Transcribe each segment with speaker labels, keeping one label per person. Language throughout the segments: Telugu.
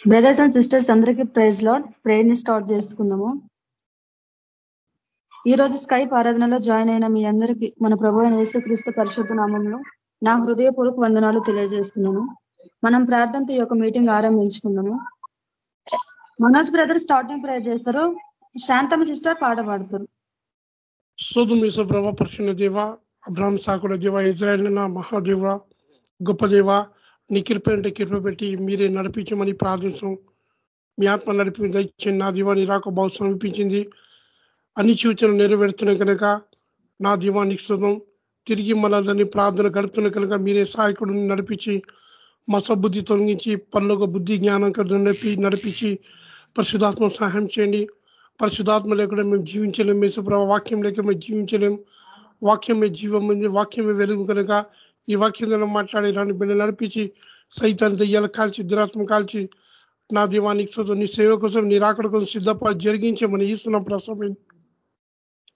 Speaker 1: బ్రదర్స్ అండ్ సిస్టర్స్ అందరికీ ప్రైజ్ లాడ్ ప్రేయర్ని స్టార్ట్ చేసుకుందాము. ఈ రోజు స్కైప్ ఆరాధనలో జాయిన్ అయిన మీ అందరికీ మన ప్రభు అయిన యేసుక్రీస్తు పరిశుద్ధ నామంలో నా హృదయపూర్వక వందనాలు తెలియజేస్తున్నాను. మనం ప్రార్థనతో ఈ యొక్క మీటింగ్ ఆరంభించుకుందాము. మనోజ్ బ్రదర్ స్టార్టింగ్ ప్రేయర్ చేస్తారు. శాంతమ్మ సిస్టర్ పాట పాడతారు.
Speaker 2: శోధు మీ పరిశున్న దేవ అబ్రాహ్మ సాకుల దేవ ఇజ్రాయల్ మహాదేవ గొప్ప దేవ నీ కృప అంటే కృప పెట్టి మీరే నడిపించమని ప్రార్థిస్తాం మీ ఆత్మ నడిపించి. దయచేయండి నా దీవాన్ని రాక బాగు సమీపించింది. అన్ని సూచనలు నెరవేరుతున్నాయి కనుక నా దీవానికి శుభం తిరిగి మనందరినీ ప్రార్థన గడుపుతున్న కనుక మీరే సహాయకుడిని నడిపించి మా సబుద్ధి తొలగించి పనులకు బుద్ధి జ్ఞానం నడిపి నడిపించి పరిశుధాత్మ సహాయం చేయండి. పరిశుధాత్మ లేకుండా మేము జీవించలేము మేసప్రభ వాక్యం లేక మేము జీవించలేము వాక్యమే జీవం ఉంది. వాక్యమే వెలుగు కనుక ఈ వాక్యం మాట్లాడి రాని బిడ్డ నడిపించి సైతాన్ని దయ్యాలు కాల్చి దురాత్మ కాల్చి నా దీవానికి చదువు నీ సేవ కోసం నీ రాకడ కోసం సిద్ధపడి జరిగించమని ఇస్తున్నాం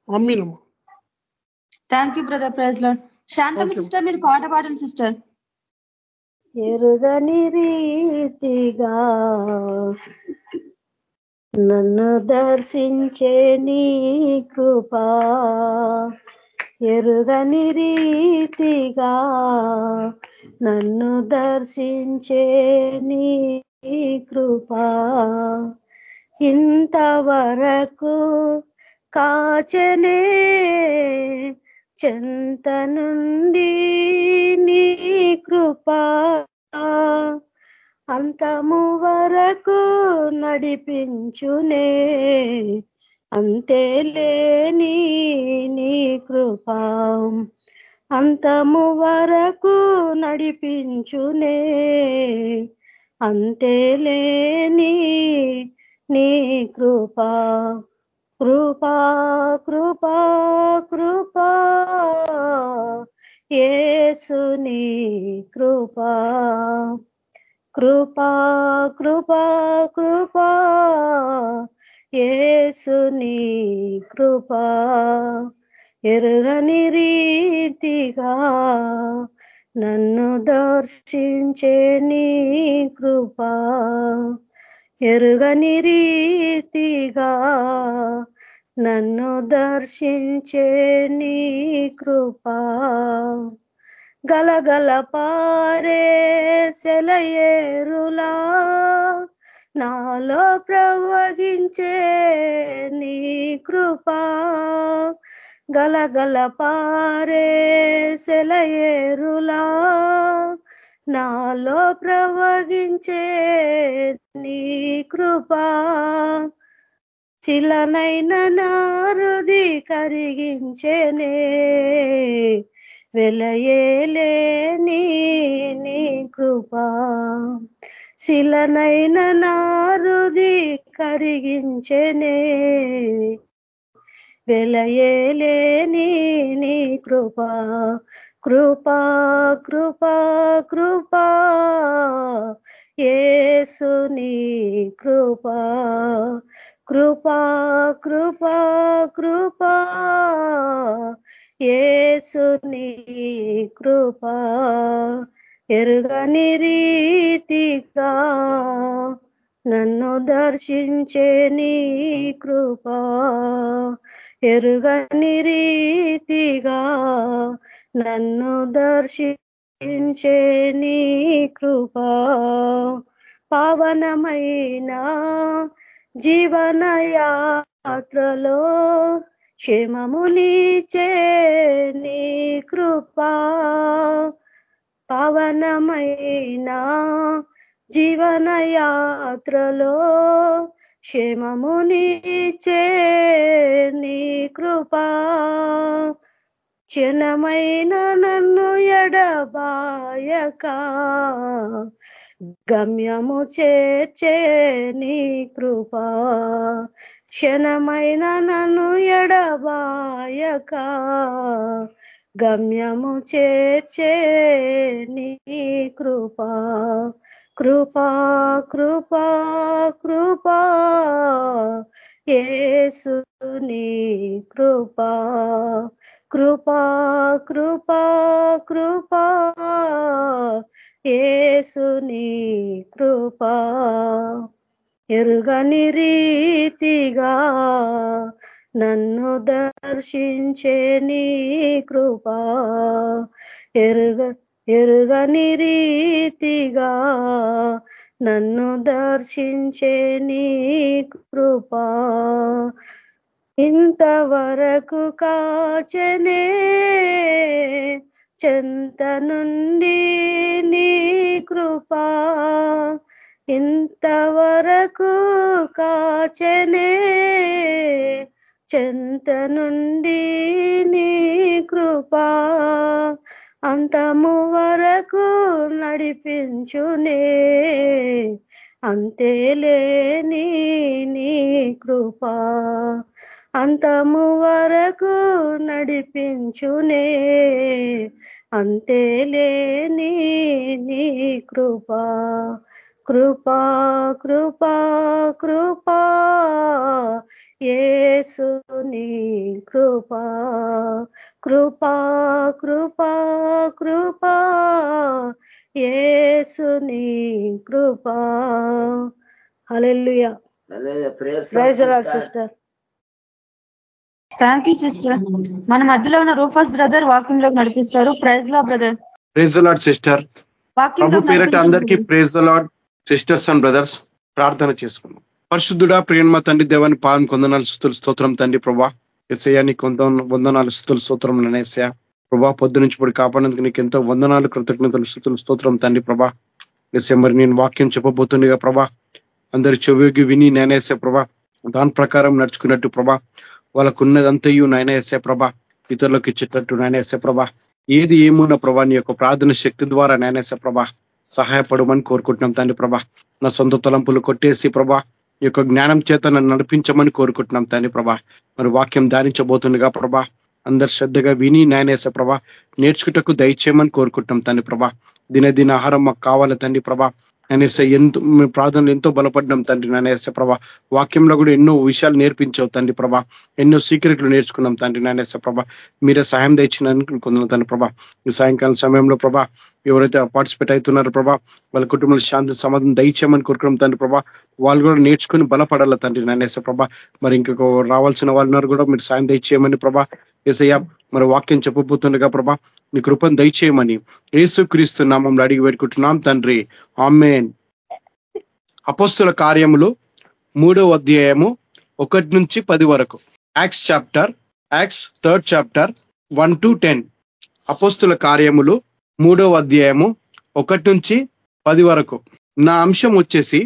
Speaker 2: అమ్మీనమ్మా
Speaker 1: thank you brother praise Shanthamma sister మీరు పాట పాడండి సిస్టర్
Speaker 3: ఎరుగని రీతిగా నన్ను దర్శించే నీ కృపా ఎరుగని రీతిగా నన్ను దర్శించే నీ కృపా. ఇంతవరకు కాచనే చెంత నుండి నీ కృపా. అంతము వరకు నడిపించునే అంతే లేని నీ కృపా. అంతము వరకు నడిపించునే. అంతే లేని నీ కృపా. కృపా కృపా కృపా. ఏసుని కృపా. కృపా కృపా కృపా. ఏసుని కృపా ఎరుగని రీతిగా నన్ను దర్శించే నీ కృపా ఎరుగని రీతిగా నన్ను దర్శించే నీ కృపా గలగల పారే సెలయేరులా నాలో ప్రవగించే నీ కృపా గలగల పారే సెలయేరులా. నాలో ప్రవగించే నీ కృపా చిలనైన నారుది కరిగించేనే. వెలయేలే నీ నీ కృపా. శిలనైన నారుది కరిగించనే. వెలయేలేని నీ కృపా కృపా కృపా కృపా. ఏసుని కృపా కృపా కృపా కృపా. ఏసుని కృపా. ఎరుగని రీతిగా నన్ను దర్శించే నీ కృపా. ఎరుగని రీతిగా నన్ను దర్శించే నీ కృపా. పావనమైన జీవన యాత్రలో క్షేమమునిచే నీ కృపా. పవనమైన జీవన యాత్రలో క్షేమమునిచే నీ కృపా. క్షణమైన నన్ను ఎడబాయక. గమ్యము చేర్చే నీ కృపా. క్షణమైన నన్ను ఎడబాయక. గమ్యము చేర్చే నీ కృపా. కృపా కృపా కృపా. ఏసుని కృపా. కృపా కృపా కృపా. ఏసుని కృపా. ఎరుగని రీతిగా నన్ను దర్శించే నీ కృపా ఎరుగ ఎరుగని రీతిగా నన్ను దర్శించే నీ కృపా ఇంతవరకు కాచనే చెంత నుండి నీ కృపా ఇంతవరకు కాచనే చెంత నుండి నీ కృపా అంతము వరకు నడిపించునే. అంతేలేని నీ కృపా అంతము వరకు నడిపించునే. అంతేలేని నీ కృపా కృపా కృపా కృపా ఏసుని కృపా కృపా కృపా కృపా. ఏసుని కృపా. Hallelujah. Praise sister.
Speaker 1: Thank you sister మన మధ్యలో ఉన్న రూఫస్ బ్రదర్ వాకింగ్లోకి నడిపిస్తారు. Praise Lord brother.
Speaker 4: Praise Lord sister.
Speaker 1: Walking
Speaker 4: ప్రభు పేరట అందరికీ praise Lord sisters and brothers. ప్రార్థన చేసుకున్నాం పరిశుద్ధుడా ప్రియన్మ తండ్రి దేవాన్ని పాదం కొందనాలు స్థుతులు స్తోత్రం తండ్రి ప్రభా. ఎస్ఐయా నీకు కొంత వందనాలు స్థుతులు స్తోత్రం ననేసయా ప్రభా పొద్దు నుంచి ఇప్పుడు కాపాడేందుకు నీకు ఎంతో వందనాలు కృతజ్ఞతలు స్థుతులు స్తోత్రం తండ్రి ప్రభా. ఎస్ఐ మరి నేను వాక్యం చెప్పబోతుండగా ప్రభా అందరి చెవికి విని నేనేసే ప్రభా దాని ప్రకారం నడుచుకున్నట్టు ప్రభా వాళ్ళకు ఉన్నదంతయు నాయన వేసే ప్రభా ఇతరులకు ఇచ్చేటట్టు నాయన వేసే ప్రభా. ఏది ఏమున్న ప్రభా నీ యొక్క ప్రార్థన శక్తి ద్వారా నాయనేసే ప్రభా సహాయపడమని కోరుకుంటున్నాం తండ్రి ప్రభా. నా సొంత తలంపులు కొట్టేసి ప్రభా యొక్క జ్ఞానం చేత నన్ను నడిపించమని కోరుకుంటున్నాం తండ్రి ప్రభా. మరి వాక్యం ధారించబోతుండగా ప్రభా అందరు శ్రద్ధగా విని నాయనేసే ప్రభా నేర్చుకుటకు దయచేయమని కోరుకుంటున్నాం తండ్రి ప్రభా. దినదిన ఆహారం మాకు కావాలి తండ్రి ప్రభా. అనేసే ఎంతో ప్రార్థనలు ఎంతో బలపడ్డాం తండ్రి నానేసే ప్రభా. వాక్యంలో కూడా ఎన్నో విషయాలు నేర్పించావు తండ్రి ప్రభా. ఎన్నో సీక్రెట్లు నేర్చుకున్నాం తండ్రి నానేసే ప్రభా. మీరే సాయం తెచ్చినందుకు కొందరు తండ్రి ప్రభా. ఈ సాయంకాలం సమయంలో ప్రభా ఎవరైతే పార్టిసిపేట్ అవుతున్నారో ప్రభా వాళ్ళ కుటుంబంలో శాంతి సమాధానం దయచేయమని కోరుకున్నాం తండ్రి ప్రభా. వాళ్ళు కూడా నేర్చుకుని బలపడాల తండ్రి నానేసే ప్రభా. మరి ఇంకొక రావాల్సిన వాళ్ళన్నారు కూడా మీరు సాయం దయచేయమని ప్రభా. ఏసయ్యా మరి వాక్యం చెప్పబోతుండగా ప్రభా మీ కృపను దయచేయమని ఏసు క్రీస్తు నామంలో అడిగి పెట్టుకుంటున్నాం తండ్రి. ఆమెన్. అపోస్తుల కార్యములు మూడో అధ్యాయము ఒకటి నుంచి పది వరకు. Acts chapter Acts third chapter one to ten. అపోస్తుల కార్యములు మూడవ అధ్యాయము ఒకటి నుంచి పది వరకు. నా అంశం వచ్చేసి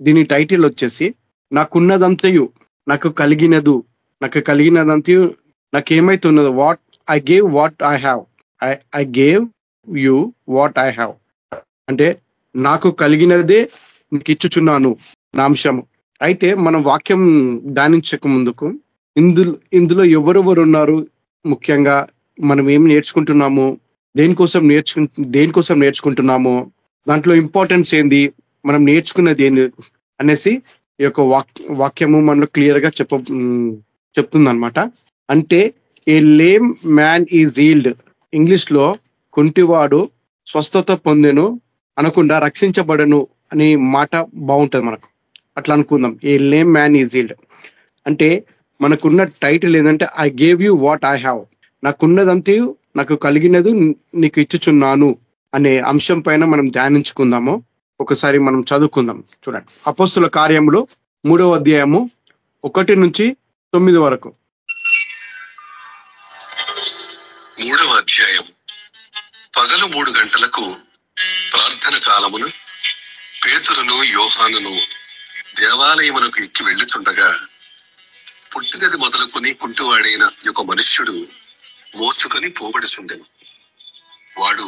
Speaker 4: దీని టైటిల్ వచ్చేసి నాకున్నదంతయు నాకు కలిగినదు. నాకు కలిగినదంతయు నాకేమైతే ఉన్నదో what I gave what I have I I gave you what I have అంటే నాకు కలిగినదే నీకు ఇచ్చుచున్నాను నా అంశము. అయితే మనం వాక్యం ధ్యానించక ముందుకు ఇందులో ఇందులో ఎవరెవరు ఉన్నారు ముఖ్యంగా మనం ఏం నేర్చుకుంటున్నాము? దేనికోసం నేర్చుకు దేనికోసం నేర్చుకుంటున్నాము దాంట్లో ఇంపార్టెన్స్ ఏంది మనం నేర్చుకున్నది ఏంది అనేసి ఈ యొక్క వాక్యము మనలో క్లియర్గా చెప్ప చెప్తుందనమాట అంటే a lame man is healed ఇంగ్లీష్లో కుంటివాడు స్వస్థత పొందెను అనకుండా రక్షించబడను అనే మాట బాగుంటుంది మనకు. అట్లా అనుకుందాం. A lame man is healed అంటే మనకున్న టైటిల్ ఏంటంటే I gave you what I have నాకున్నదంతే నాకు కలిగినది నీకు ఇచ్చుచున్నాను అనే అంశం పైన మనం ధ్యానించుకుందాము. ఒకసారి మనం చదువుకుందాం. చూడండి. అపస్సుల కార్యములు మూడవ అధ్యాయము ఒకటి నుంచి తొమ్మిది వరకు.
Speaker 5: మూడవ అధ్యాయం పగలు మూడు గంటలకు ప్రార్థన కాలమున పేతురును యోహానును దేవాలయమునకు ఎక్కి వెళ్ళుచుండగా పుట్టినది మొదలుకొని కుంటువాడైన ఒక మనుష్యుడు మోసుకొని పోబడుచుండెను. వాడు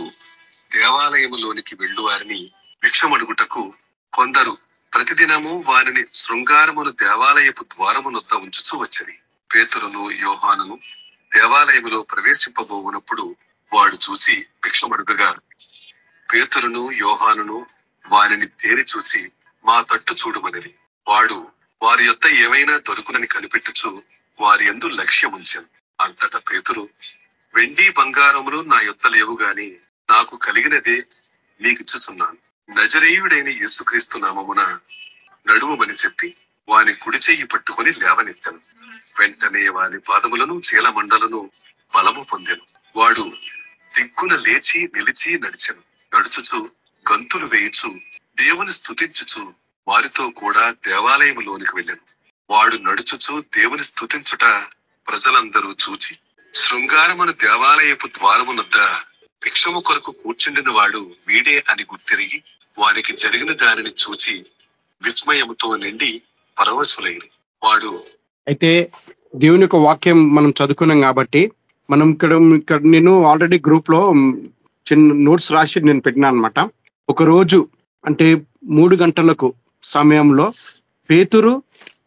Speaker 5: దేవాలయములోనికి వెళ్ళు వారిని భిక్షమడుగుటకు కొందరు ప్రతిదినము వారిని శృంగారమును దేవాలయపు ద్వారమునొద్ద ఉంచుతూ వచ్చని పేతురును యోహానును దేవాలయములో ప్రవేశింపబోవునప్పుడు వాడు చూసి భిక్షమడుగగా పేతురును యోహానును వారిని తేరి చూసి మా తట్టు చూడమనిది వాడు వారి యొక్క ఏవైనా దొరుకునని కనిపెట్టుచు వారి ఎందు లక్ష్యం ఉంచాను అంతటా పేతురు వెండి బంగారములు నా యొక్క లేవు గాని నాకు కలిగినదే నీకిచ్చుచున్నాను. నజరేయుడైన యేసుక్రీస్తు నామమున నడువమని చెప్పి వాని కుడి చెయ్యి పట్టుకొని లేవనెత్తాను. వెంటనే వాని పాదములను చీలమండలను బలము పొందెను. వాడు దిక్కున లేచి నిలిచి నడిచెను. నడుచుచు గంతులు వేయుచు దేవుని స్థుతించుచు వారితో కూడా దేవాలయములోనికి వెళ్ళాను. వాడు నడుచుచు దేవుని స్థుతించుట ప్రజలందరూ చూచి శృంగారమున దేవాలయపు ద్వారమునొద్ద భిక్షము కొరకు కూర్చుండిన వాడు వీడే అని గుర్తిరిగి వారికి జరిగిన దానిని చూచి విస్మయముతో నిండి పరవశులైన వాడు
Speaker 4: అయితే దేవుని యొక్క వాక్యం మనం చదువుకున్నాం కాబట్టి మనం ఇక్కడ ఇక్కడ నేను ఆల్రెడీ గ్రూప్లో చిన్న నోట్స్ రాసి నేను పెట్టినా అనమాట ఒక రోజు అంటే మూడు గంటలకు సమయంలో పేతురు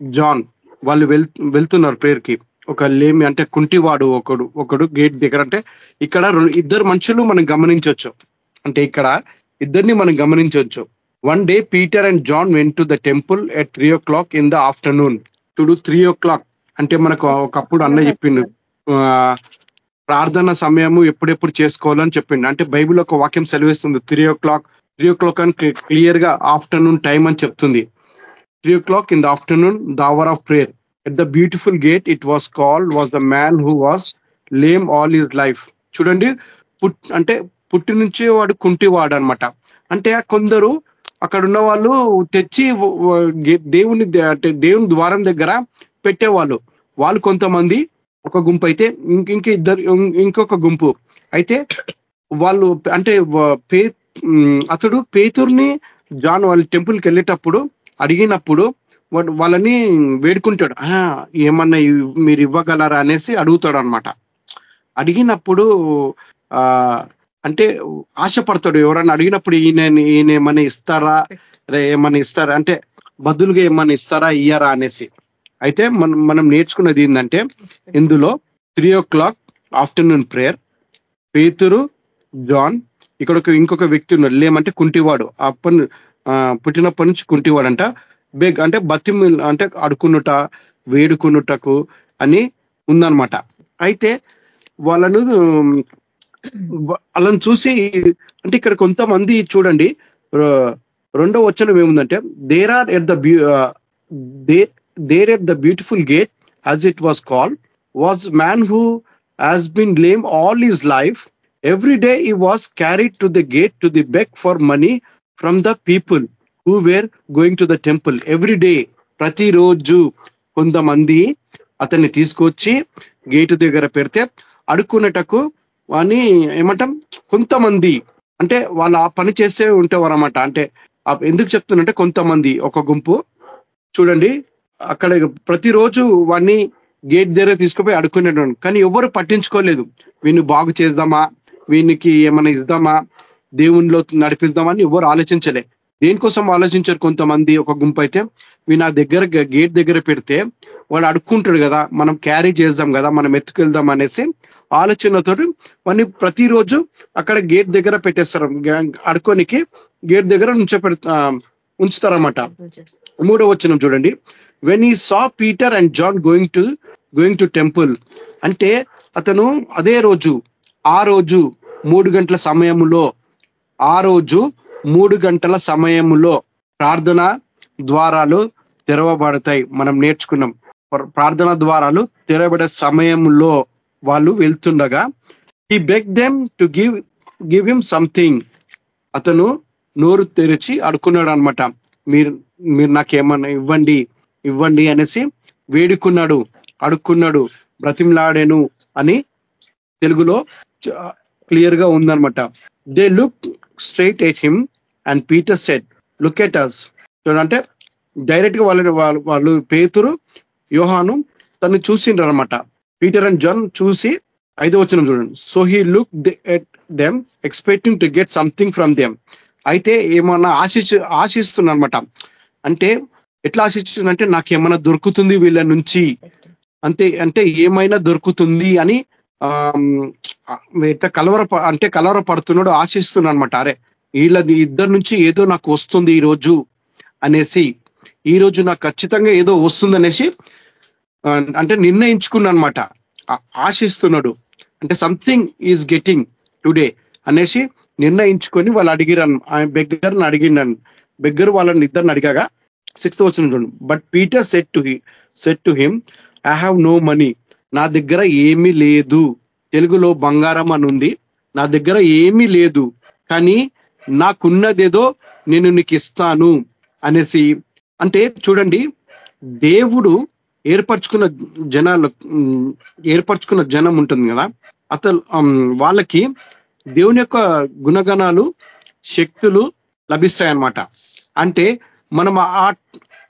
Speaker 4: జాన్ వాళ్ళు వెళ్తున్నారు పేరుకి. ఒక లేమి అంటే కుంటివాడు ఒకడు ఒకడు గేట్ దగ్గర అంటే ఇక్కడ ఇద్దరు మనుషులు మనం గమనించవచ్చు అంటే ఇక్కడ ఇద్దరిని మనం గమనించవచ్చు one day Peter and John went to the temple at three o'clock in the afternoon today three o'clock అంటే మనకు ఒకప్పుడు అన్న చెప్పిండు. ప్రార్థన సమయము ఎప్పుడెప్పుడు చేసుకోవాలని చెప్పిండు. అంటే బైబిల్ ఒక వాక్యం సెలవిస్తుంది. Three o'clock three o'clock అని క్లియర్గా ఆఫ్టర్నూన్ టైం అని చెప్తుంది. Three o'clock in the afternoon the hour of prayer at the beautiful gate it was called was the man who was lame all his life చూడండి పుట్ అంటే పుట్టి నుంచి వాడు కుంటివాడు అనమాట అంటే కొందరు అక్కడ ఉన్న వాళ్ళు తెచ్చి దేవుని అంటే దేవుని ద్వారం దగ్గర పెట్టేవాళ్ళు. వాళ్ళు కొంతమంది ఒక గుంపు అయితే ఇంక ఇంక ఇద్దరు ఇంకొక గుంపు అయితే వాళ్ళు అంటే పే అతడు పేతుర్ని జాన్ వాళ్ళ టెంపుల్కి వెళ్ళేటప్పుడు అడిగినప్పుడు వాళ్ళని వేడుకుంటాడు. ఏమన్నా మీరు ఇవ్వగలరా? అనేసి అడుగుతాడు అనమాట అడిగినప్పుడు ఆ అంటే ఆశపడతాడు. ఎవరన్నా అడిగినప్పుడు ఈయన ఈయన ఏమైనా ఇస్తారా? ఏమైనా ఇస్తారా? అంటే బదులుగా ఏమైనా ఇస్తారా ఇయ్యారా అనేసి. అయితే మనం మనం నేర్చుకున్నది ఏంటంటే ఇందులో three o'clock afternoon prayer పేతురు జాన్ ఇక్కడ ఒక ఇంకొక వ్యక్తి ఉన్నాడు లేమంటే కుంటివాడు. అప్పటి ఆ, పుట్టినప్పటి నుంచి కుంటివాడంట. బెగ్ అంటే బతి అంటే అడుకునుట వేడుకునుటకు అని ఉందన్నమాట. అయితే వాళ్ళను వాళ్ళను వాళ్ళని చూసి అంటే ఇక్కడ కొంతమంది చూడండి రెండో వచనం ఏముందంటే there are at the there at the beautiful gate as it was call was man who has been lame all his life every day he was carried to the gate to the beg for money from the people who were going to the temple every day ప్రతిరోజు కొంతమంది అతన్ని తీసుకొచ్చి గేటు దగ్గర పెడితే అడుక్కునేటకు వాని ఏమంటాం? కొంతమంది. అంటే వాళ్ళు ఆ పని చేసే ఉంటేవారు అనమాట అంటే ఎందుకు చెప్తున్నంటే కొంతమంది. ఒక గుంపు. చూడండి. అక్కడ ప్రతిరోజు వాడిని గేట్ దగ్గర తీసుకుపోయి అడుక్కునేటోడు. కానీ ఎవరు పట్టించుకోలేదు. వీడిని బాగు చేద్దామా? వీనికి ఏమైనా ఇద్దామా? దేవునిలో నడిపిద్దామని ఎవరు ఆలోచించలే. దేనికోసం ఆలోచించారు కొంతమంది? ఒక గుంపు అయితే నా దగ్గర గేట్ దగ్గర పెడితే వాడు అడుక్కుంటాడు కదా మనం క్యారీ చేద్దాం కదా మనం ఎత్తుకెళ్దాం అనేసి ఆలోచనతో వాడిని ప్రతిరోజు అక్కడ గేట్ దగ్గర పెట్టేస్తారు. అడుకోనికి గేట్ దగ్గర ఉంచ పెడతా ఉంచుతారన్నమాట. మూడో వచ్చిన చూడండి. When he saw Peter and John going to going to temple అంటే అతను అదే రోజు ఆ రోజు మూడు గంటల సమయంలో ఆ రోజు మూడు గంటల సమయములో ప్రార్థన ద్వారాలు తెరవబడతాయి. మనం నేర్చుకున్నాం. ప్రార్థన ద్వారాలు తెరవబడే సమయంలో వాళ్ళు వెళ్తుండగా he beg them to give give him something అతను నోరు తెరిచి అడుకున్నాడు అనమాట మీరు మీరు నాకేమన్నా ఇవ్వండి ఇవ్వండి అనేసి వేడుకున్నాడు అడుక్కున్నాడు బ్రతిమలాడాను అని తెలుగులో క్లియర్గా ఉందన్నమాట. They look straight at him and Peter said look at us చూడంటే డైరెక్ట్గా వాళ్ళని వాళ్ళు పేతురు యోహాను తను చూసిండ్రు అనమాట పీటర్ అండ్ జాన్ చూసి ఐదో వచ్చిన చూడండి. So he look at them expecting to get something from them అయితే ఏమన్నా ఆశించు ఆశిస్తున్నమాట అంటే ఎట్లా ఆశిస్తుందంటే నాకు ఏమైనా దొరుకుతుంది వీళ్ళ నుంచి? అంతే అంటే ఏమైనా దొరుకుతుంది అని ఎట్లా కలవర ప- అంటే కలవర పడుతున్నాడు ఆశిస్తున్నాడు అనమాట అరే వీళ్ళ ఇద్దరు నుంచి ఏదో నాకు వస్తుంది ఈరోజు అనేసి ఈ రోజు నాకు ఖచ్చితంగా ఏదో వస్తుందనేసి అంటే నిర్ణయించుకున్నమాట అనమాట ఆశిస్తున్నాడు. అంటే సంథింగ్ ఈజ్ గెటింగ్ టుడే అనేసి నిర్ణయించుకొని వాళ్ళు అడిగిరన్ ఆయన బెగ్గర్ని అడిగిండను బెగ్గర్ వాళ్ళని ఇద్దరిని అడిగాగా సిక్స్త్ వచ్చిన but Peter said to said to him I have no money నా దగ్గర ఏమీ లేదు. తెలుగులో బంగారం అని ఉంది. నా దగ్గర ఏమీ లేదు. కానీ నాకున్నదేదో నేను నీకు ఇస్తాను అనేసి. అంటే చూడండి దేవుడు ఏర్పరచుకున్న జనాలు ఏర్పరచుకున్న జనం ఉంటుంది కదా. అతను వాళ్ళకి దేవుని యొక్క గుణగణాలు శక్తులు లభిస్తాయన్నమాట. అంటే మనం ఆ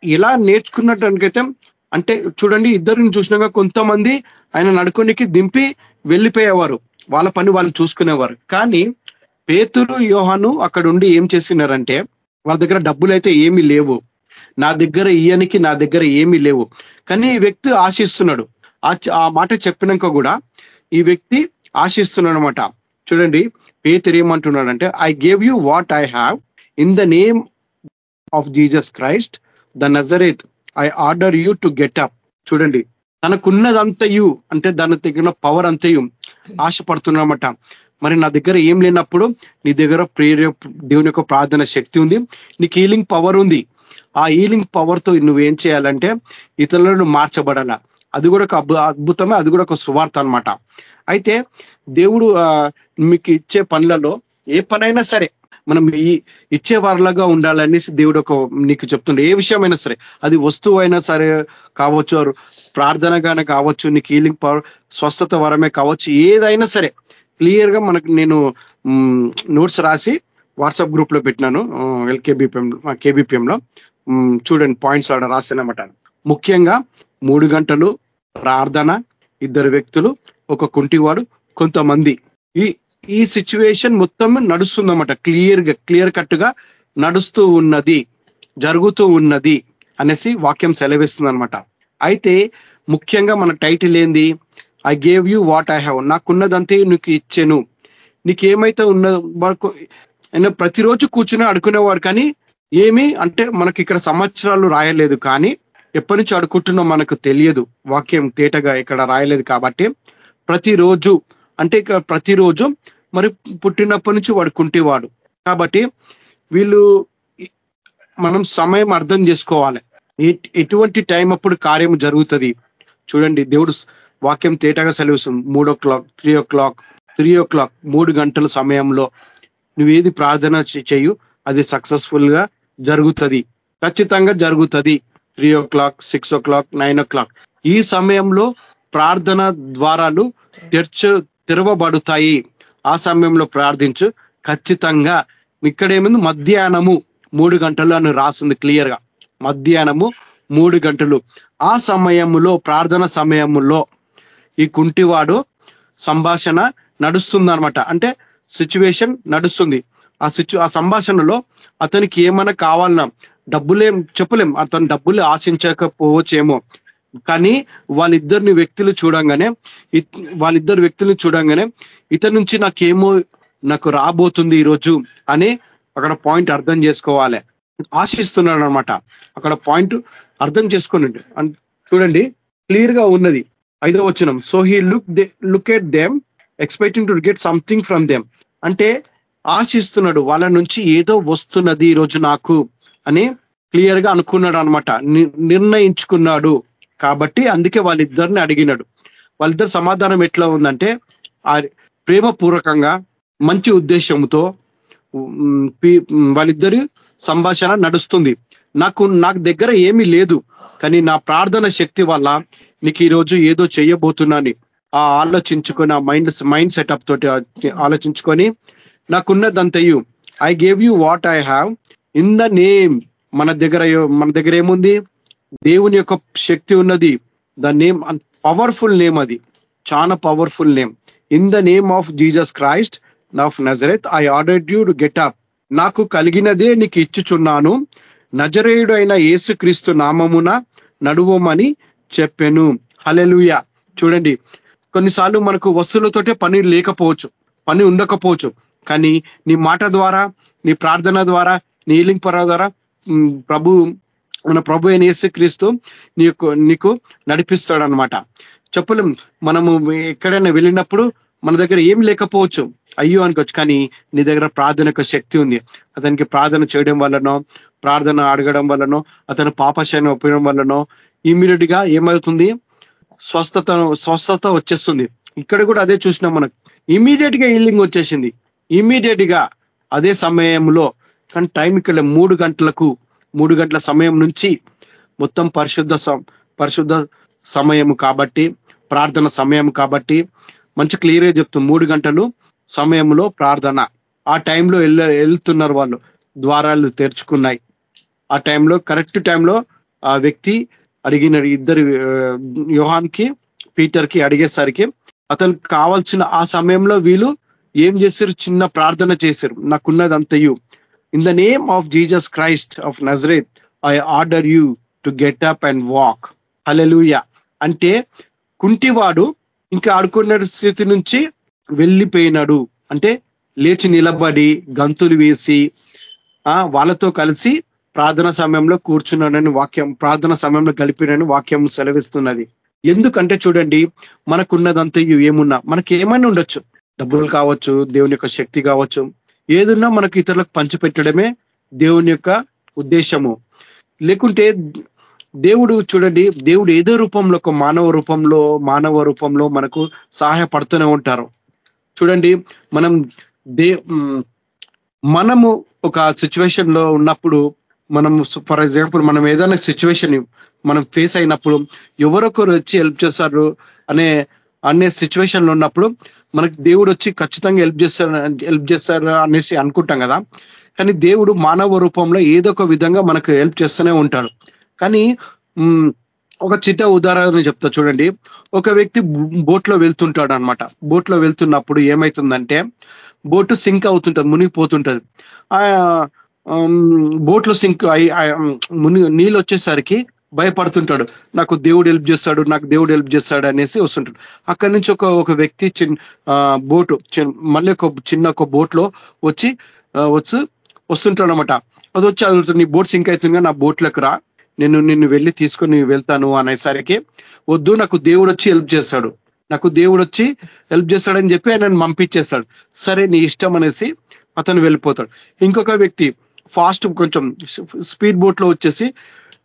Speaker 4: ఎలా నేర్చుకున్నట్టయితే అంటే చూడండి ఇద్దరిని చూసినాక కొంతమంది ఆయన నడుకునికి దింపి వెళ్ళిపోయేవారు. వాళ్ళ పని వాళ్ళు చూసుకునేవారు. కానీ పేతురు యోహాను అక్కడ ఉండి ఏం చేసినారంటే వాళ్ళ దగ్గర డబ్బులు అయితే ఏమీ లేవు. నా దగ్గర ఇయ్యనికి నా దగ్గర ఏమీ లేవు. కానీ ఈ వ్యక్తి ఆశిస్తున్నాడు. ఆ మాట చెప్పినాక కూడా ఈ వ్యక్తి ఆశిస్తున్నాడు అనమాట చూడండి పేతురు ఏమంటున్నాడంటే I gave you what I have in the name of Jesus Christ the Nazareth I order you to get up చూడండి తనకున్నదంతయు అంటే దాని తగిన పవర్ అంతయు ఆశపడుతున్నమాట మరి నా దగ్గర ఏం లేనప్పుడు నీ దగ్గర ప్రేర దేవుని యొక్క ప్రార్థన శక్తి ఉంది. నీకు హీలింగ్ పవర్ ఉంది. ఆ హీలింగ్ పవర్తో నువ్వేం చేయాలంటే ఇతరులను మార్చబడాల. అది కూడా ఒక అద్భుతమే అది కూడా ఒక సువార్త అనమాట అయితే దేవుడు మీకు ఇచ్చే పనులలో ఏ పనైనా సరే మనం ఈ ఇచ్చే వారిలాగా ఉండాలనేసి దేవుడు ఒక నీకు చెప్తుండే. ఏ విషయమైనా సరే అది వస్తువు అయినా సరే కావచ్చు ప్రార్థనగానే కావచ్చు నీకు హీలింగ్ పవర్ స్వస్థత వరమే కావచ్చు ఏదైనా సరే. క్లియర్గా మనకు నేను నోట్స్ రాసి వాట్సాప్ గ్రూప్లో పెట్టినాను ఎల్కేబిపిఎం కేబిపిఎంలో చూడండి పాయింట్స్ ఆడ రాస్తానమాట. ముఖ్యంగా మూడు గంటలు ప్రార్థన ఇద్దరు వ్యక్తులు ఒక కుంటివాడు కొంతమంది. ఈ ఈ సిచ్యువేషన్ మొత్తం నడుస్తుందన్నమాట. క్లియర్గా క్లియర్ కట్గా నడుస్తూ ఉన్నది జరుగుతూ ఉన్నది అనేసి వాక్యం సెలవిస్తుంది అనమాట అయితే ముఖ్యంగా మన టైటిల్ ఏంది? I gave you what I have నాకున్నదంతే నీకు ఇచ్చాను. నీకేమైతే ఉన్న వరకు ఆయన ప్రతిరోజు కూర్చుని అడుకునేవాడు కానీ ఏమి అంటే మనకి ఇక్కడ సంవత్సరాలు రాయలేదు కానీ ఎప్పటి నుంచి అడుకుంటున్నా మనకు తెలియదు. వాక్యం తేటగా ఇక్కడ రాయలేదు కాబట్టి ప్రతిరోజు అంటే ఇక ప్రతిరోజు మరి పుట్టినప్పటి నుంచి వాడుకుంటేవాడు కాబట్టి వీళ్ళు మనం సమయం అర్థం చేసుకోవాలి. ఎటువంటి టైం అప్పుడు కార్యం జరుగుతుంది? చూడండి దేవుడు వాక్యం తేటగా సెలవుస్తుంది. మూడో clock three o'clock three o'clock మూడు గంటల సమయంలో నువ్వేది ప్రార్థన చేయు అది సక్సెస్ఫుల్గా జరుగుతుంది. ఖచ్చితంగా జరుగుతుంది. Three o'clock six o'clock nine o'clock ఈ సమయంలో ప్రార్థన ద్వారాలు తెర్చ తెరవబడుతాయి. ఆ సమయంలో ప్రార్థించు. ఖచ్చితంగా ఇక్కడేముంది మధ్యాహ్నము మూడు గంటలు అని రాసింది క్లియర్గా. మధ్యాహ్నము మూడు గంటలు. ఆ సమయములో ప్రార్థన సమయములో ఈ కుంటివాడు సంభాషణ నడుస్తుంది అనమాట అంటే సిచ్యువేషన్ నడుస్తుంది. ఆ సిచ్యు ఆ సంభాషణలో అతనికి ఏమైనా కావాలన్నా డబ్బులేం చెప్పలేం అతను డబ్బులు ఆశించకపోవచ్చేమో. కానీ వాళ్ళిద్దరిని వ్యక్తులు చూడంగానే వాళ్ళిద్దరు వ్యక్తులను చూడంగానే ఇతని నుంచి నాకేమో నాకు రాబోతుంది ఈరోజు అని అక్కడ పాయింట్ అర్థం చేసుకోవాలి. ఆశిస్తున్నాడు అనమాట అక్కడ పాయింట్ అర్థం చేసుకోనండి. చూడండి క్లియర్గా ఉన్నది. ఐదో వచ్చినం so he look look at them expecting to get something from them అంటే ఆశిస్తున్నాడు వాళ్ళ నుంచి ఏదో వస్తున్నది ఈరోజు నాకు అని క్లియర్గా అనుకున్నాడు అనమాట నిర్ణయించుకున్నాడు. కాబట్టి అందుకే వాళ్ళిద్దరిని అడిగినాడు. వాళ్ళిద్దరు సమాధానం ఎట్లా ఉందంటే ప్రేమపూర్వకంగా మంచి ఉద్దేశంతో వాళ్ళిద్దరి సంభాషణ నడుస్తుంది. నాకు నాకు దగ్గర ఏమీ లేదు కానీ నా ప్రార్థన శక్తి వల్ల నీకు ఈరోజు ఏదో చేయబోతున్నాని. ఆ ఆలోచించుకొని ఆ మైండ్ మైండ్ సెటప్ తోటి ఆలోచించుకొని నాకున్నదంతయు. I gave you what I have in the name మన దగ్గర మన దగ్గర ఏముంది? దేవుని యొక్క శక్తి ఉన్నది. ద నేమ్ పవర్ఫుల్ నేమ్ అది. చాలా powerful name in the name of Jesus Christ of Nazareth I order you to get up నాకు కలిగినదే నీకు ఇచ్చుచున్నాను. నజరేయుడు అయిన యేసుక్రీస్తు నామమున నడువమని చెప్పాను. హలెలుయ చూడండి కొన్నిసార్లు మనకు వస్తువులతోటే పని లేకపోవచ్చు పని ఉండకపోవచ్చు. కానీ నీ మాట ద్వారా నీ ప్రార్థన ద్వారా నీ ఈలింగ్ ద్వారా ప్రభు మన ప్రభు అయిన యేసుక్రీస్తు నీకు నీకు నడిపిస్తాడనమాట చెప్పలేం మనము ఎక్కడైనా వెళ్ళినప్పుడు మన దగ్గర ఏం లేకపోవచ్చు. అయ్యో అనుకోవచ్చు కానీ నీ దగ్గర ప్రార్థన శక్తి ఉంది. అతనికి ప్రార్థన చేయడం వల్లనో ప్రార్థన అడగడం వల్లనో అతను పాపశాన్ని ఒప్పడం వల్లనో ఇమీడియట్గా ఏమవుతుంది? స్వస్థత స్వస్థత వచ్చేస్తుంది. ఇక్కడ కూడా అదే చూసినాం మనకు ఇమీడియట్గా హీలింగ్ వచ్చేసింది. ఇమీడియట్గా అదే సమయంలో కానీ టైం ఇక్కడ మూడు గంటలకు మూడు గంటల సమయం నుంచి మొత్తం పరిశుద్ధ పరిశుద్ధ సమయం కాబట్టి ప్రార్థన సమయం కాబట్టి మంచి క్లియర్గా చెప్తుంది. మూడు గంటలు సమయంలో ప్రార్థన. ఆ టైంలో వెళ్తున్నారు వాళ్ళు. ద్వారాలు తెరుచుకున్నాయి. ఆ టైంలో కరెక్ట్ టైంలో ఆ వ్యక్తి అడిగిన ఇద్దరు వ్యూహానికి పీటర్కి పీటర్కి అడిగేసరికి అతనికి కావాల్సిన ఆ సమయంలో వీళ్ళు ఏం చేశారు చిన్న ప్రార్థన చేశారు నాకున్నదంతయు. In the name of Jesus Christ of Nazareth I order you to get up and walk hallelujah అంటే కుంటివాడు ఇంకా ఆడుకున్న స్థితి నుంచి వెళ్ళిపోయినాడు. అంటే లేచి నిలబడి గంతులు వేసి వాళ్ళతో కలిసి ప్రార్థన సమయంలో కూర్చున్నాడని వాక్యం ప్రార్థన సమయంలో గడిపినని వాక్యం సెలవిస్తున్నది. ఎందుకంటే చూడండి మనకున్నదంతా ఏమున్నా మనకి ఏమైనా ఉండొచ్చు. డబ్బులు కావచ్చు దేవుని యొక్క శక్తి కావచ్చు ఏదున్నా మనకు ఇతరులకు పంచిపెట్టడమే దేవుని యొక్క ఉద్దేశము. లేకుంటే దేవుడు చూడండి దేవుడు ఏదో రూపంలో ఒక మానవ రూపంలో మానవ రూపంలో మనకు సహాయపడుతూనే ఉంటారు. చూడండి మనం దే మనము ఒక సిచ్యువేషన్లో ఉన్నప్పుడు మనం ఫర్ ఎగ్జాంపుల్ మనం ఏదైనా సిచ్యువేషన్ మనం ఫేస్ అయినప్పుడు ఎవరొకరు వచ్చి హెల్ప్ చేస్తారు అనే అనే సిచ్యువేషన్లో ఉన్నప్పుడు మనకి దేవుడు వచ్చి ఖచ్చితంగా హెల్ప్ చేస్తారు హెల్ప్ చేస్తారు అనేసి అనుకుంటాం కదా. కానీ దేవుడు మానవ రూపంలో ఏదో ఒక విధంగా మనకు హెల్ప్ చేస్తూనే ఉంటాడు. కానీ ఒక చిట్ట ఉదాహరణ చెప్తా చూడండి. ఒక వ్యక్తి బోట్లో వెళ్తుంటాడు అనమాట బోట్లో వెళ్తున్నప్పుడు ఏమైతుందంటే బోటు సింక్ అవుతుంటుంది మునిగిపోతుంటది. బోట్లో సింక్ ముని నీళ్ళు వచ్చేసరికి భయపడుతుంటాడు. నాకు దేవుడు హెల్ప్ చేస్తాడు నాకు దేవుడు హెల్ప్ చేస్తాడు అనేసి వస్తుంటాడు. అక్కడి నుంచి ఒక ఒక వ్యక్తి చిన్న బోటు మళ్ళీ ఒక చిన్న ఒక బోట్లో వచ్చి వచ్చి వస్తుంటాడు అనమాట అది వచ్చి అదుగుతుంది నీ బోట్ సింక్ అవుతుంది నా బోట్లకు రా. నేను నిన్ను వెళ్ళి తీసుకొని వెళ్తాను అనేసరికి వద్దు నాకు దేవుడు వచ్చి హెల్ప్ చేస్తాడు. నాకు దేవుడు వచ్చి హెల్ప్ చేస్తాడని చెప్పి ఆయన పంపించేస్తాడు. సరే నీ ఇష్టం అనేసి అతను వెళ్ళిపోతాడు. ఇంకొక వ్యక్తి ఫాస్ట్ కొంచెం స్పీడ్ బోట్లో వచ్చేసి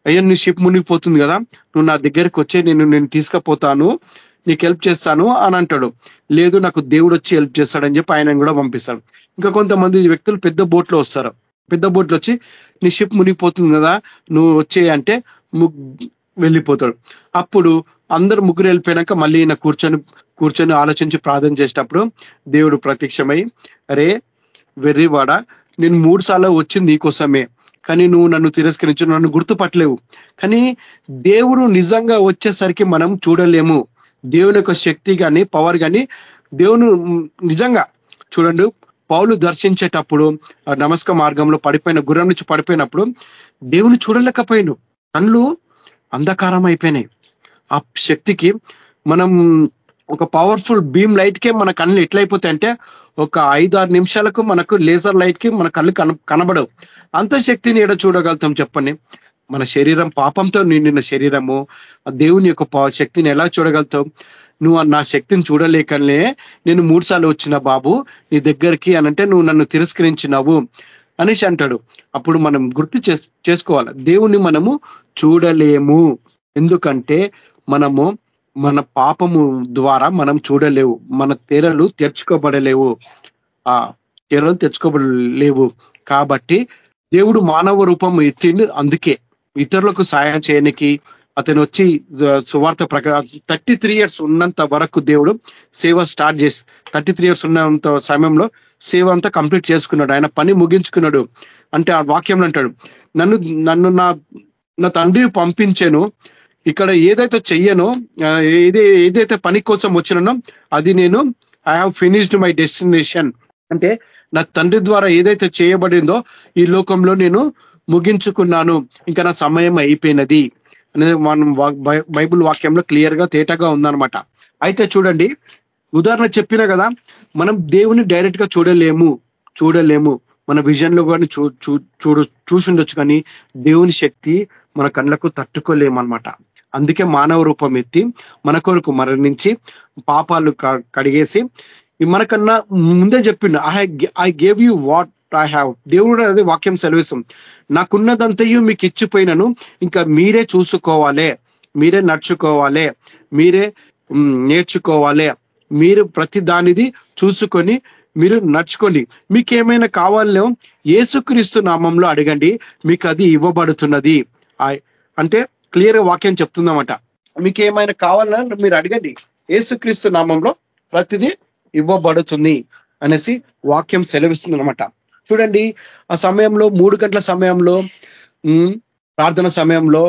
Speaker 4: అయ్యా నీ షిప్ మునిగిపోతుంది కదా. నువ్వు నా దగ్గరికి వచ్చే నేను నేను తీసుకుపోతాను. నీకు హెల్ప్ చేస్తాను అని అంటాడు. లేదు నాకు దేవుడు వచ్చి హెల్ప్ చేస్తాడని చెప్పి ఆయన కూడా పంపిస్తాడు. ఇంకా కొంతమంది వ్యక్తులు పెద్ద బోట్లో వస్తారు. పెద్ద బోట్లు వచ్చి నీ షిప్ మునిగిపోతుంది కదా. నువ్వు వచ్చే అంటే వెళ్ళిపోతాడు. అప్పుడు అందరు ముగ్గురు వెళ్ళిపోయినాక మళ్ళీ ఈయన కూర్చొని కూర్చొని ఆలోచించి ప్రార్థన చేసేటప్పుడు దేవుడు ప్రత్యక్షమై అరే వెర్రివాడ నేను మూడు సార్లు వచ్చింది నీకోసమే. కానీ నువ్వు నన్ను తిరస్కరించు నన్ను గుర్తుపట్టలేవు. కానీ దేవుడు నిజంగా వచ్చేసరికి మనం చూడలేము. దేవుని యొక్క శక్తి కానీ పవర్ కానీ దేవుని నిజంగా చూడండి. పౌలు దర్శించేటప్పుడు నమస్క మార్గంలో పడిపోయిన గుర్రం నుంచి పడిపోయినప్పుడు దేవుని చూడలేకపోయిను కళ్ళు అంధకారం అయిపోయినాయి ఆ శక్తికి మనం ఒక పవర్ఫుల్ బీమ్ లైట్ కే మన కళ్ళు ఎట్లయిపోతాయి అంటే ఒక ఐదు ఆరు నిమిషాలకు మనకు లేజర్ లైట్కి మన కళ్ళు కనబడవు. అంత శక్తిని ఎడ చూడగలుగుతాం చెప్పండి? మన శరీరం పాపంతో నిండిన శరీరము దేవుని యొక్క శక్తిని ఎలా చూడగలుగుతాం? నువ్వు నా శక్తిని చూడలేకనే నేను మూడుసార్లు వచ్చిన బాబు నీ దగ్గరికి అనంటే నువ్వు నన్ను తిరస్కరించినావు అనేసి అంటాడు. అప్పుడు మనం గుర్తు చేసుకోవాలి. దేవుని మనము చూడలేము. ఎందుకంటే మనము మన పాపము ద్వారా మనం చూడలేవు. మన తెరలు తెరుచుకోబడలేవు. ఆ తెరలు తెచ్చుకోబడలేవు కాబట్టి దేవుడు మానవ రూపం ఎత్తిండు అందుకే. ఇతరులకు సాయం చేయనికి అతను వచ్చి సువార్త ప్రకారం థర్టీ త్రీ ఇయర్స్ ఉన్నంత వరకు దేవుడు సేవ స్టార్ట్ చేసి థర్టీ త్రీ ఇయర్స్ ఉన్నంత సమయంలో సేవ అంతా కంప్లీట్ చేసుకున్నాడు. ఆయన పని ముగించుకున్నాడు. అంటే ఆ వాక్యం అంటాడు నన్ను నన్ను నా నా తండ్రి పంపించాను. ఇక్కడ ఏదైతే చెయ్యనో ఏది ఏదైతే పని కోసం వచ్చినో అది నేను I have finished my destination అంటే నా తండ్రి ద్వారా ఏదైతే చేయబడిందో ఈ లోకంలో నేను ముగించుకున్నాను. ఇంకా నా సమయం అయిపోయినది. అనేది మనం బైబుల్ వాక్యంలో క్లియర్గా తేటగా ఉందనమాట అయితే చూడండి ఉదాహరణ చెప్పిన కదా మనం దేవుని డైరెక్ట్గా చూడలేము చూడలేము. మన విజన్లో కానీ చూ చూడు చూసుండొచ్చు కానీ దేవుని శక్తి మన కళ్ళకు తట్టుకోలేమన్నమాట. అందుకే మానవ రూపం ఎత్తి మన కొరకు మరణించి పాపాలు కడిగేసి మనకన్నా ముందే చెప్పిండు I I gave you what I have దేవుడు అదే వాక్యం సెలవిస్తాం నాకున్నదంతయు మీకు ఇచ్చిపోయినను ఇంకా మీరే చూసుకోవాలి మీరే నడుచుకోవాలి మీరే నేర్చుకోవాలి. మీరు ప్రతి దానిది చూసుకొని మీరు నడుచుకోండి. మీకేమైనా కావాలో ఏసుక్రీస్తు నామంలో అడగండి మీకు అది ఇవ్వబడుతున్నది. అంటే క్లియర్ వాక్యం చెప్తుందన్నమాట. మీకు ఏమైనా కావాలన్నా మీరు అడగండి. ఏసుక్రీస్తు నామంలో ప్రతిదీ ఇవ్వబడుతుంది అనేసి వాక్యం సెలవిస్తుంది అనమాట చూడండి ఆ సమయంలో మూడు గంటల సమయంలో ప్రార్థన సమయంలో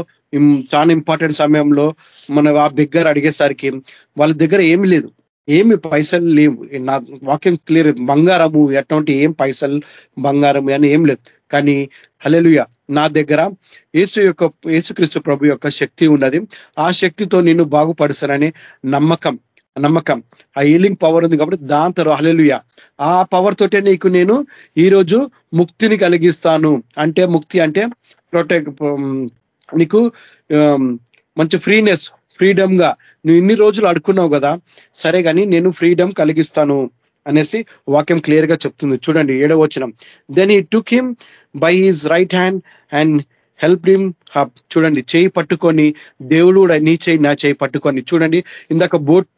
Speaker 4: చాలా ఇంపార్టెంట్ సమయంలో మన ఆ దగ్గర అడిగేసరికి వాళ్ళ దగ్గర ఏమి లేదు. ఏమి పైసలు లేవు. నా వాక్యం క్లియర్ బంగారము ఎటువంటి ఏం పైసలు బంగారం అని ఏం లేదు. కానీ హలెలుయ నా దగ్గర ఏసు యొక్క ఏసుక్రీస్తు ప్రభు యొక్క శక్తి ఉన్నది. ఆ శక్తితో నిన్ను బాగుపడుస్తానని నమ్మకం నమ్మకం. ఆ హీలింగ్ పవర్ ఉంది కాబట్టి దాని తర్వాత హలెలుయ ఆ పవర్ తోటే నీకు నేను ఈరోజు ముక్తిని కలిగిస్తాను. అంటే ముక్తి అంటే ప్రొటెక్ట్ నీకు మంచి ఫ్రీనెస్ ఫ్రీడమ్గా నువ్వు ఇన్ని రోజులు అడుకున్నావు కదా. సరే కానీ నేను ఫ్రీడమ్ కలిగిస్తాను. అనేసి వాక్యం క్లియర్గా చెప్తుంది. చూడండి ఏడో వచ్చినం then he took him by his right hand and help him up చూడండి చేయి పట్టుకొని దేవుడు నీ చేయి నా చేయి పట్టుకొని. చూడండి ఇందాక బోట్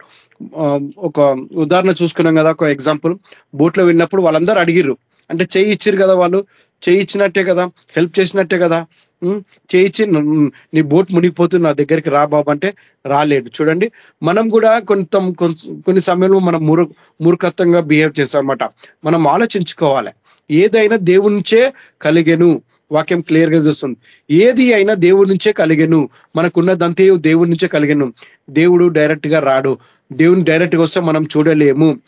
Speaker 4: ఒక ఉదాహరణ చూసుకున్నాం కదా ఒక ఎగ్జాంపుల్ బోట్లో వెళ్ళినప్పుడు వాళ్ళందరూ అడిగిర్రు. అంటే చేయి ఇచ్చారు కదా వాళ్ళు? చేయి ఇచ్చినట్టే కదా? హెల్ప్ చేసినట్టే కదా? చేయించి నీ బోట్ మునిగిపోతుంది నా దగ్గరికి రా బాబు అంటే రాలేడు చూడండి మనం కూడా కొంత కొన్ని సమయంలో మనం మూర్ మూర్ఖత్వంగా బిహేవ్ చేస్తామన్నమాట. మనం ఆలోచించుకోవాలి. ఏదైనా దేవుడి నుంచే కలిగెను. వాక్యం క్లియర్గా చూస్తుంది. ఏది అయినా దేవుడి నుంచే కలిగెను. మనకున్నదంతే దేవుడి నుంచే కలిగెను. దేవుడు డైరెక్ట్గా రాడు. దేవుని డైరెక్ట్గా వస్తే మనం చూడలేము.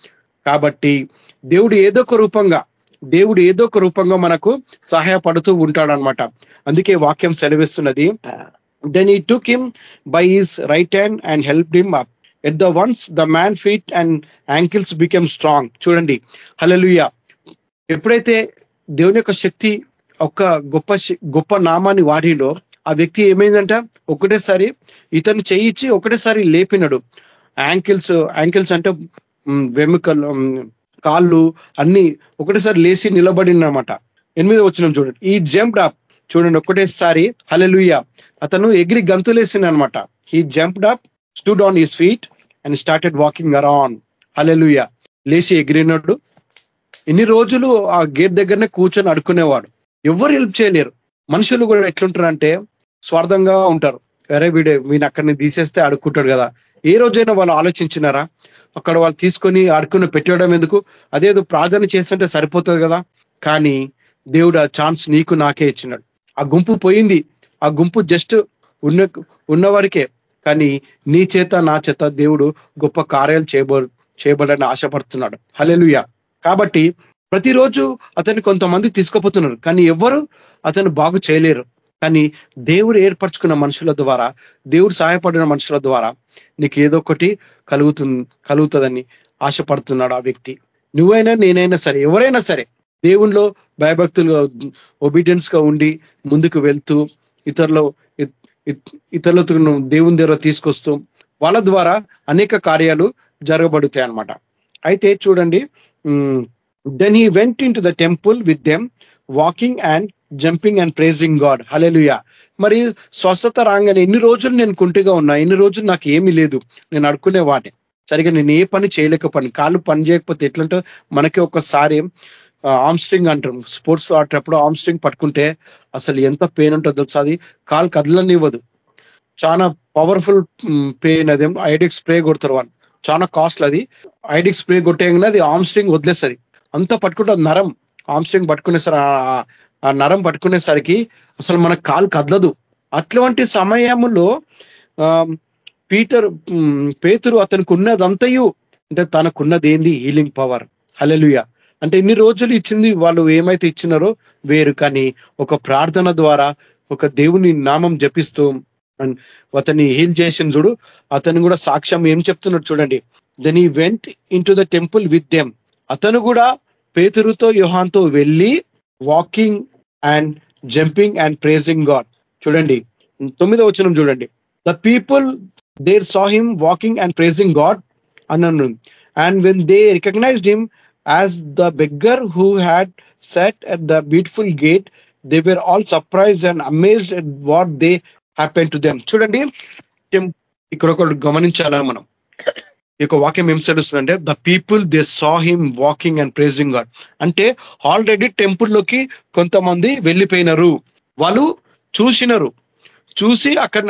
Speaker 4: కాబట్టి దేవుడు ఏదో ఒక రూపంగా దేవుడు ఏదో ఒక రూపంగా మనకు సహాయపడుతూ ఉంటాడనమాట. అందుకే వాక్యం సెలవిస్తున్నది. Then he took him by his right hand and help him up at the once the man feet and ankles became strong చూడండి. హలలుయ ఎప్పుడైతే దేవుని యొక్క శక్తి ఒక గొప్ప గొప్ప నామాన్ని వాడిడో ఆ వ్యక్తి ఏమైందంట? ఒకటేసారి ఇతను చేయించి ఒకటేసారి లేపినాడు. యాంకిల్స్ యాంకిల్స్ అంటే వెముకలు కాళ్ళు అన్ని ఒకటేసారి లేచి నిలబడినమాట. ఎనిమిది వచ్చిన చూడండి. ఈ జంప్డ్ అప్ చూడండి ఒకటేసారి. హలెలుయ అతను ఎగిరి గంతులేసింది అనమాట he jumped up stood on his feet and started walking around hallelujah లేచి ఎగిరినట్టు ఎన్ని రోజులు ఆ గేట్ దగ్గరనే కూర్చొని అడుకునేవాడు ఎవరు హెల్ప్ చేయలేరు. మనుషులు కూడా ఎట్లుంటారంటే స్వార్థంగా ఉంటారు. వేరే వీడే వీని అక్కడిని తీసేస్తే అడుక్కుంటాడు కదా. ఏ రోజైనా వాళ్ళు ఆలోచించినారా? అక్కడ వాళ్ళు తీసుకొని అడుకుని పెట్టడం ఎందుకు? అదేదో ప్రార్థన చేస్తుంటే సరిపోతుంది కదా. కానీ దేవుడు ఆ ఛాన్స్ నీకు నాకే ఇచ్చినాడు. ఆ గుంపు పోయింది. ఆ గుంపు జస్ట్ ఉన్న ఉన్నవారికే. కానీ నీ చేత నా చేత దేవుడు గొప్ప కార్యాలు చేయబో చేయబడని ఆశపడుతున్నాడు. హలెలుయ కాబట్టి ప్రతిరోజు అతన్ని కొంతమంది తీసుకుపోతున్నారు. కానీ ఎవరు అతను బాగు చేయలేరు. కానీ దేవుడు ఏర్పరచుకున్న మనుషుల ద్వారా దేవుడు సహాయపడిన మనుషుల ద్వారా నీకు ఏదో ఒకటి కలుగుతుంది కలుగుతుందని ఆశపడుతున్నాడు ఆ వ్యక్తి. నువ్వైనా నేనైనా సరే ఎవరైనా సరే దేవుణ్ణిలో భయభక్తులుగా ఒబీడియన్స్గా ఉండి ముందుకు వెళ్తూ ఇతరులు ఇతరులతో దేవుని దగ్గర తీసుకొస్తూ వాళ్ళ ద్వారా అనేక కార్యాలు జరగబడుతాయి అనమాట అయితే చూడండి then he went in the temple with them walking and jumping and praising God hallelujah మరి స్వస్థత రాగానే ఎన్ని రోజులు నేను కుంటిగా ఉన్నా ఎన్ని రోజులు నాకు ఏమీ లేదు. నేను అడుకునే వాడిని సరిగా నేను ఏ పని చేయలేకపోను కాళ్ళు పని చేయకపోతే ఎట్లంటే మనకి ఒకసారి ఆమ్స్ట్రింగ్ అంటారు. స్పోర్ట్స్ ఆడేటప్పుడు ఆమ్స్ట్రింగ్ పట్టుకుంటే అసలు ఎంత పెయిన్ ఉంటుందో తెలుసు అది? కాలు కదలనివ్వదు. చాలా పవర్ఫుల్ పెయిన్ అది. ఐడిక్ స్ప్రే కొడతారు వాళ్ళు. చాలా కాస్ట్ అది. ఐడిక్ స్ప్రే కొట్టేయంగానే అది ఆమ్స్ట్రింగ్ వదిలేస్తుంది. అంతా పట్టుకుంటే నరం. ఆమ్స్ట్రింగ్ పట్టుకునేసరి ఆ నరం పట్టుకునేసరికి అసలు మన కాలు కదలదు. అట్లాంటి సమయంలో పీటర్ పేతురు అతనికి ఉన్నదంతయు అంటే తనకున్నది ఏంది హీలింగ్ పవర్. హలెలుయ అంటే ఇన్ని రోజులు ఇచ్చింది వాళ్ళు ఏమైతే ఇచ్చినారో వేరు. కానీ ఒక ప్రార్థన ద్వారా ఒక దేవుని నామం జపిస్తూ అతన్ని హీల్ చేసిన చూడు అతను కూడా సాక్ష్యం ఏం చెప్తున్నాడు చూడండి. Then he went in the temple with them అతను కూడా పేతురుతో యుహాన్తో వెళ్ళి walking and jumping and praising God చూడండి. తొమ్మిదో వచనం చూడండి. The people there saw him walking and praising God అన్నాను. And when they recognised him as the beggar who had sat at the beautiful gate they were all surprise and amazed at what they happen to them చూడండి. ఇక్కడ ఒకటి గమనించాలా మనం? యొక్క వాక్యం ఏం చదువుతుందంటే the people they saw him walking and praising God అంటే ఆల్రెడీ టెంపుల్లోకి కొంతమంది వెళ్ళిపోయినారు. వాళ్ళు చూసినారు. చూసి అక్కడ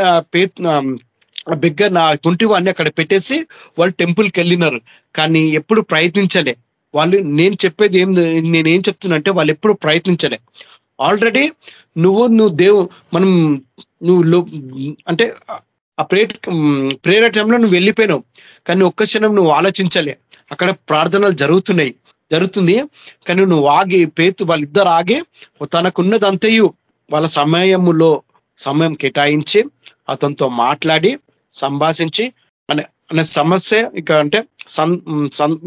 Speaker 4: బిగ్గర నా కుంటివాన్ని అక్కడ పెట్టేసి వాళ్ళు టెంపుల్కి వెళ్ళినారు. కానీ ఎప్పుడు ప్రయత్నించలే. వాళ్ళు నేను చెప్పేది ఏం నేనేం చెప్తున్నా అంటే వాళ్ళు ఎప్పుడు ప్రయత్నించలే. ఆల్రెడీ నువ్వు నువ్వు దేవు మనం నువ్వు అంటే ఆ ప్రేర ప్రేర టైంలో నువ్వు వెళ్ళిపోయినావు. కానీ ఒక్క క్షణం నువ్వు ఆలోచించలే. అక్కడ ప్రార్థనలు జరుగుతున్నాయి. జరుగుతుంది. కానీ నువ్వు ఆగి పేతు వాళ్ళిద్దరు ఆగి తనకున్నదంతయు వాళ్ళ సమయములో సమయం కేటాయించి అతనితో మాట్లాడి సంభాషించి అనే అనే సమస్య ఇక అంటే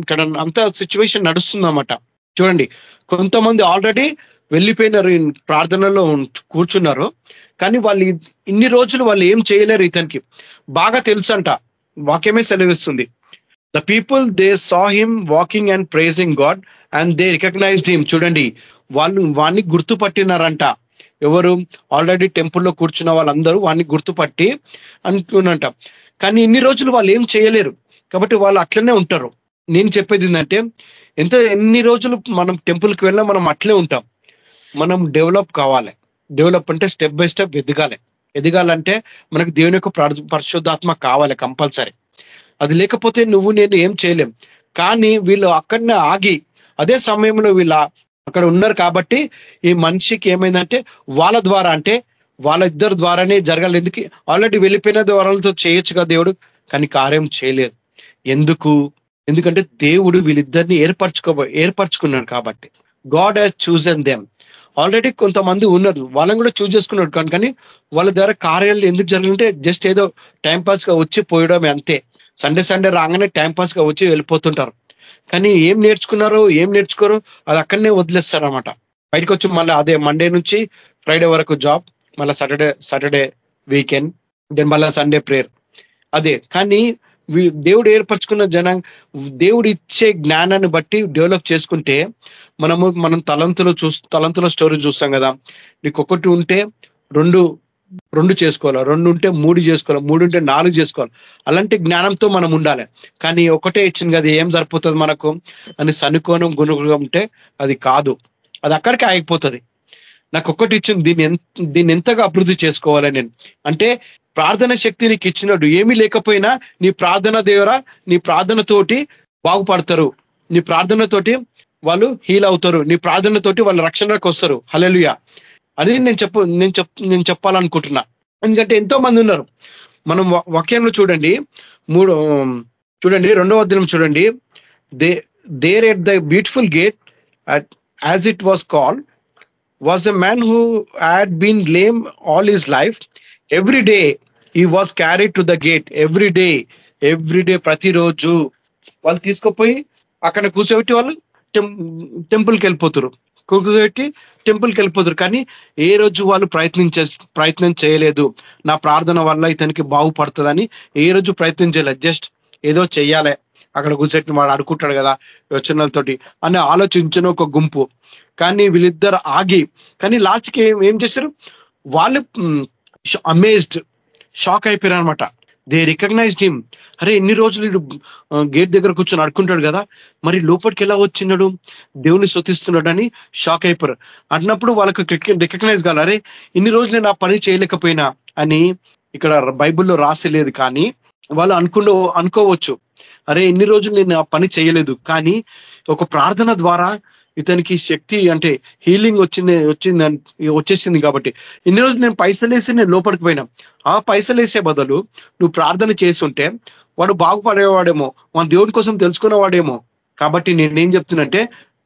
Speaker 4: ఇక్కడ అంత సిచ్యువేషన్ నడుస్తుందన్నమాట. చూడండి కొంతమంది ఆల్రెడీ వెళ్ళిపోయినారు ప్రార్థనలో కూర్చున్నారు. కానీ వాళ్ళు ఇన్ని రోజులు వాళ్ళు ఏం చేయలేరు ఇతనికి. బాగా తెలుసంట. వాక్యమే సెలవిస్తుంది. The people they saw him walking and praising God and they recognised him చూడండి వాళ్ళు వాణ్ణి గుర్తుపట్టినారంట. ఎవరు? ఆల్రెడీ టెంపుల్లో కూర్చున్న వాళ్ళందరూ వాడిని గుర్తుపట్టి అనుకున్నట కానీ ఇన్ని రోజులు వాళ్ళు ఏం చేయలేరు. కాబట్టి వాళ్ళు అట్లనే ఉంటారు. నేను చెప్పేది ఏంటంటే ఎంత ఎన్ని రోజులు మనం టెంపుల్కి వెళ్ళినా మనం అట్లే ఉంటాం. మనం డెవలప్ కావాలి. డెవలప్ అంటే స్టెప్ బై స్టెప్ ఎదగాలి ఎదగాలంటే మనకు దేవుని యొక్క పరిశుద్ధాత్మ కావాలి కంపల్సరీ. అది లేకపోతే నువ్వు నేను ఏం చేయలేం. కానీ వీళ్ళు అక్కడనే ఆగి అదే సమయంలో వీళ్ళ అక్కడ ఉన్నారు కాబట్టి ఈ మనిషికి ఏమైందంటే వాళ్ళ ద్వారా అంటే వాళ్ళ ఇద్దరు ద్వారానే జరగాలి. ఎందుకు? ఆల్రెడీ వెళ్ళిపోయిన ద్వారాలతో చేయొచ్చుగా దేవుడు కానీ కార్యం చేయలేదు. ఎందుకు? ఎందుకంటే దేవుడు వీళ్ళిద్దరిని ఏర్పరచుకో ఏర్పరచుకున్నాడు కాబట్టి. God has chosen them. Already కొంతమంది ఉన్నారు. వాళ్ళని కూడా చూజ్ చేసుకున్నాడు. కానీ కానీ వాళ్ళ ద్వారా కార్యాలు ఎందుకు జరగాలంటే జస్ట్ ఏదో టైంపాస్గా వచ్చి పోయడమే అంతే. సండే సండే రాగానే టైంపాస్గా వచ్చి వెళ్ళిపోతుంటారు. కానీ ఏం నేర్చుకున్నారు ఏం నేర్చుకోరు అది అక్కడనే వదిలేస్తారనమాట బయటకు వచ్చి మళ్ళీ అదే మండే నుంచి ఫ్రైడే వరకు జాబ్ మళ్ళీ సాటర్డే సాటర్డే వీకెండ్ దెన్ మళ్ళీ సండే ప్రేయర్ అదే. కానీ దేవుడు ఏర్పరచుకున్న జన దేవుడు ఇచ్చే జ్ఞానాన్ని బట్టి డెవలప్ చేసుకుంటే మనము మనం తలంతులు చూ తలంతుల స్టోరీ చూస్తాం కదా. నీకు ఒకటి ఉంటే రెండు రెండు చేసుకోవాలి? రెండు ఉంటే మూడు చేసుకోవాలి? మూడు ఉంటే నాలుగు చేసుకోవాలి? అలాంటి జ్ఞానంతో మనం ఉండాలి. కానీ ఒకటే ఇచ్చింది కదా ఏం సరిపోతుంది మనకు? అని సనుకోనం గుణగుణం ఉంటే అది కాదు. అది అక్కడికి ఆగిపోతుంది. నాకు ఒక్కటి ఇచ్చింది దీన్ని దీన్ని ఎంతగా అభివృద్ధి చేసుకోవాలి నేను? అంటే ప్రార్థన శక్తి నీకు ఇచ్చినట్టు ఏమీ లేకపోయినా నీ ప్రార్థన దేవరా నీ ప్రార్థనతోటి బాగుపడతారు. నీ ప్రార్థనతోటి వాళ్ళు హీల్ అవుతారు. నీ ప్రార్థనతోటి వాళ్ళు రక్షణకు వస్తారు. హలెలుయ అది నేను చెప్పు నేను చెప్ నేను చెప్పాలనుకుంటున్నా. ఎందుకంటే ఎంతో మంది ఉన్నారు. మనం వాక్యంలో చూడండి. మూడు చూడండి రెండవ దినం చూడండి. They there at the beautiful gate as it was call was a man who had been lame all his life every day he was carry to the gate every day every day ప్రతిరోజు. వాళ్ళు తీసుకుపోయి అక్కడ కూర్చోబెట్టి వాళ్ళు టెంపుల్కి వెళ్ళిపోతారు కూర్చోబెట్టి టెంపుల్కి వెళ్ళిపోతారు కానీ ఏ రోజు వాళ్ళు ప్రయత్నం ప్రయత్నం చేయలేదు. నా ప్రార్థన వల్ల ఇతనికి బాగుపడుతుందని ఏ రోజు ప్రయత్నం చేయలేదు జస్ట్ ఏదో చెయ్యాలి. అక్కడ కూర్చొని వాడు అడుకుంటాడు కదా యోచనలతోటి అని ఆలోచించిన ఒక గుంపు. కానీ వీళ్ళిద్దరు ఆగి కానీ లాస్ట్కి ఏం చేశారు? వాళ్ళు అమేజ్డ్ షాక్ అయిపోయారు అనమాట దే రికగ్నైజ్డ్ హిమ్ అరే ఎన్ని రోజులు గేట్ దగ్గర కూర్చొని అడుకుంటాడు కదా? మరి లోపలికి ఎలా వచ్చినాడు? దేవుని శృతిస్తున్నాడు అని షాక్ అయిపోయారు అన్నప్పుడు వాళ్ళకు రికగ్నైజ్ కావాలి. అరే ఇన్ని రోజులు నేను ఆ పని చేయలేకపోయినా అని ఇక్కడ బైబుల్లో రాసి లేదు కానీ వాళ్ళు అనుకున్న అనుకోవచ్చు. అరే ఎన్ని రోజులు నేను ఆ పని చేయలేదు. కానీ ఒక ప్రార్థన ద్వారా ఇతనికి శక్తి అంటే హీలింగ్ వచ్చింది వచ్చింది వచ్చేసింది కాబట్టి. ఇన్ని రోజులు నేను పైసలు వేసి నేను లోపలికి పోయినా. ఆ పైసలు వేసే బదులు నువ్వు ప్రార్థన చేస్తుంటే వాడు బాగుపడేవాడేమో మన దేవుడి కోసం తెలుసుకునేవాడేమో. కాబట్టి నేనేం చెప్తున్నంటే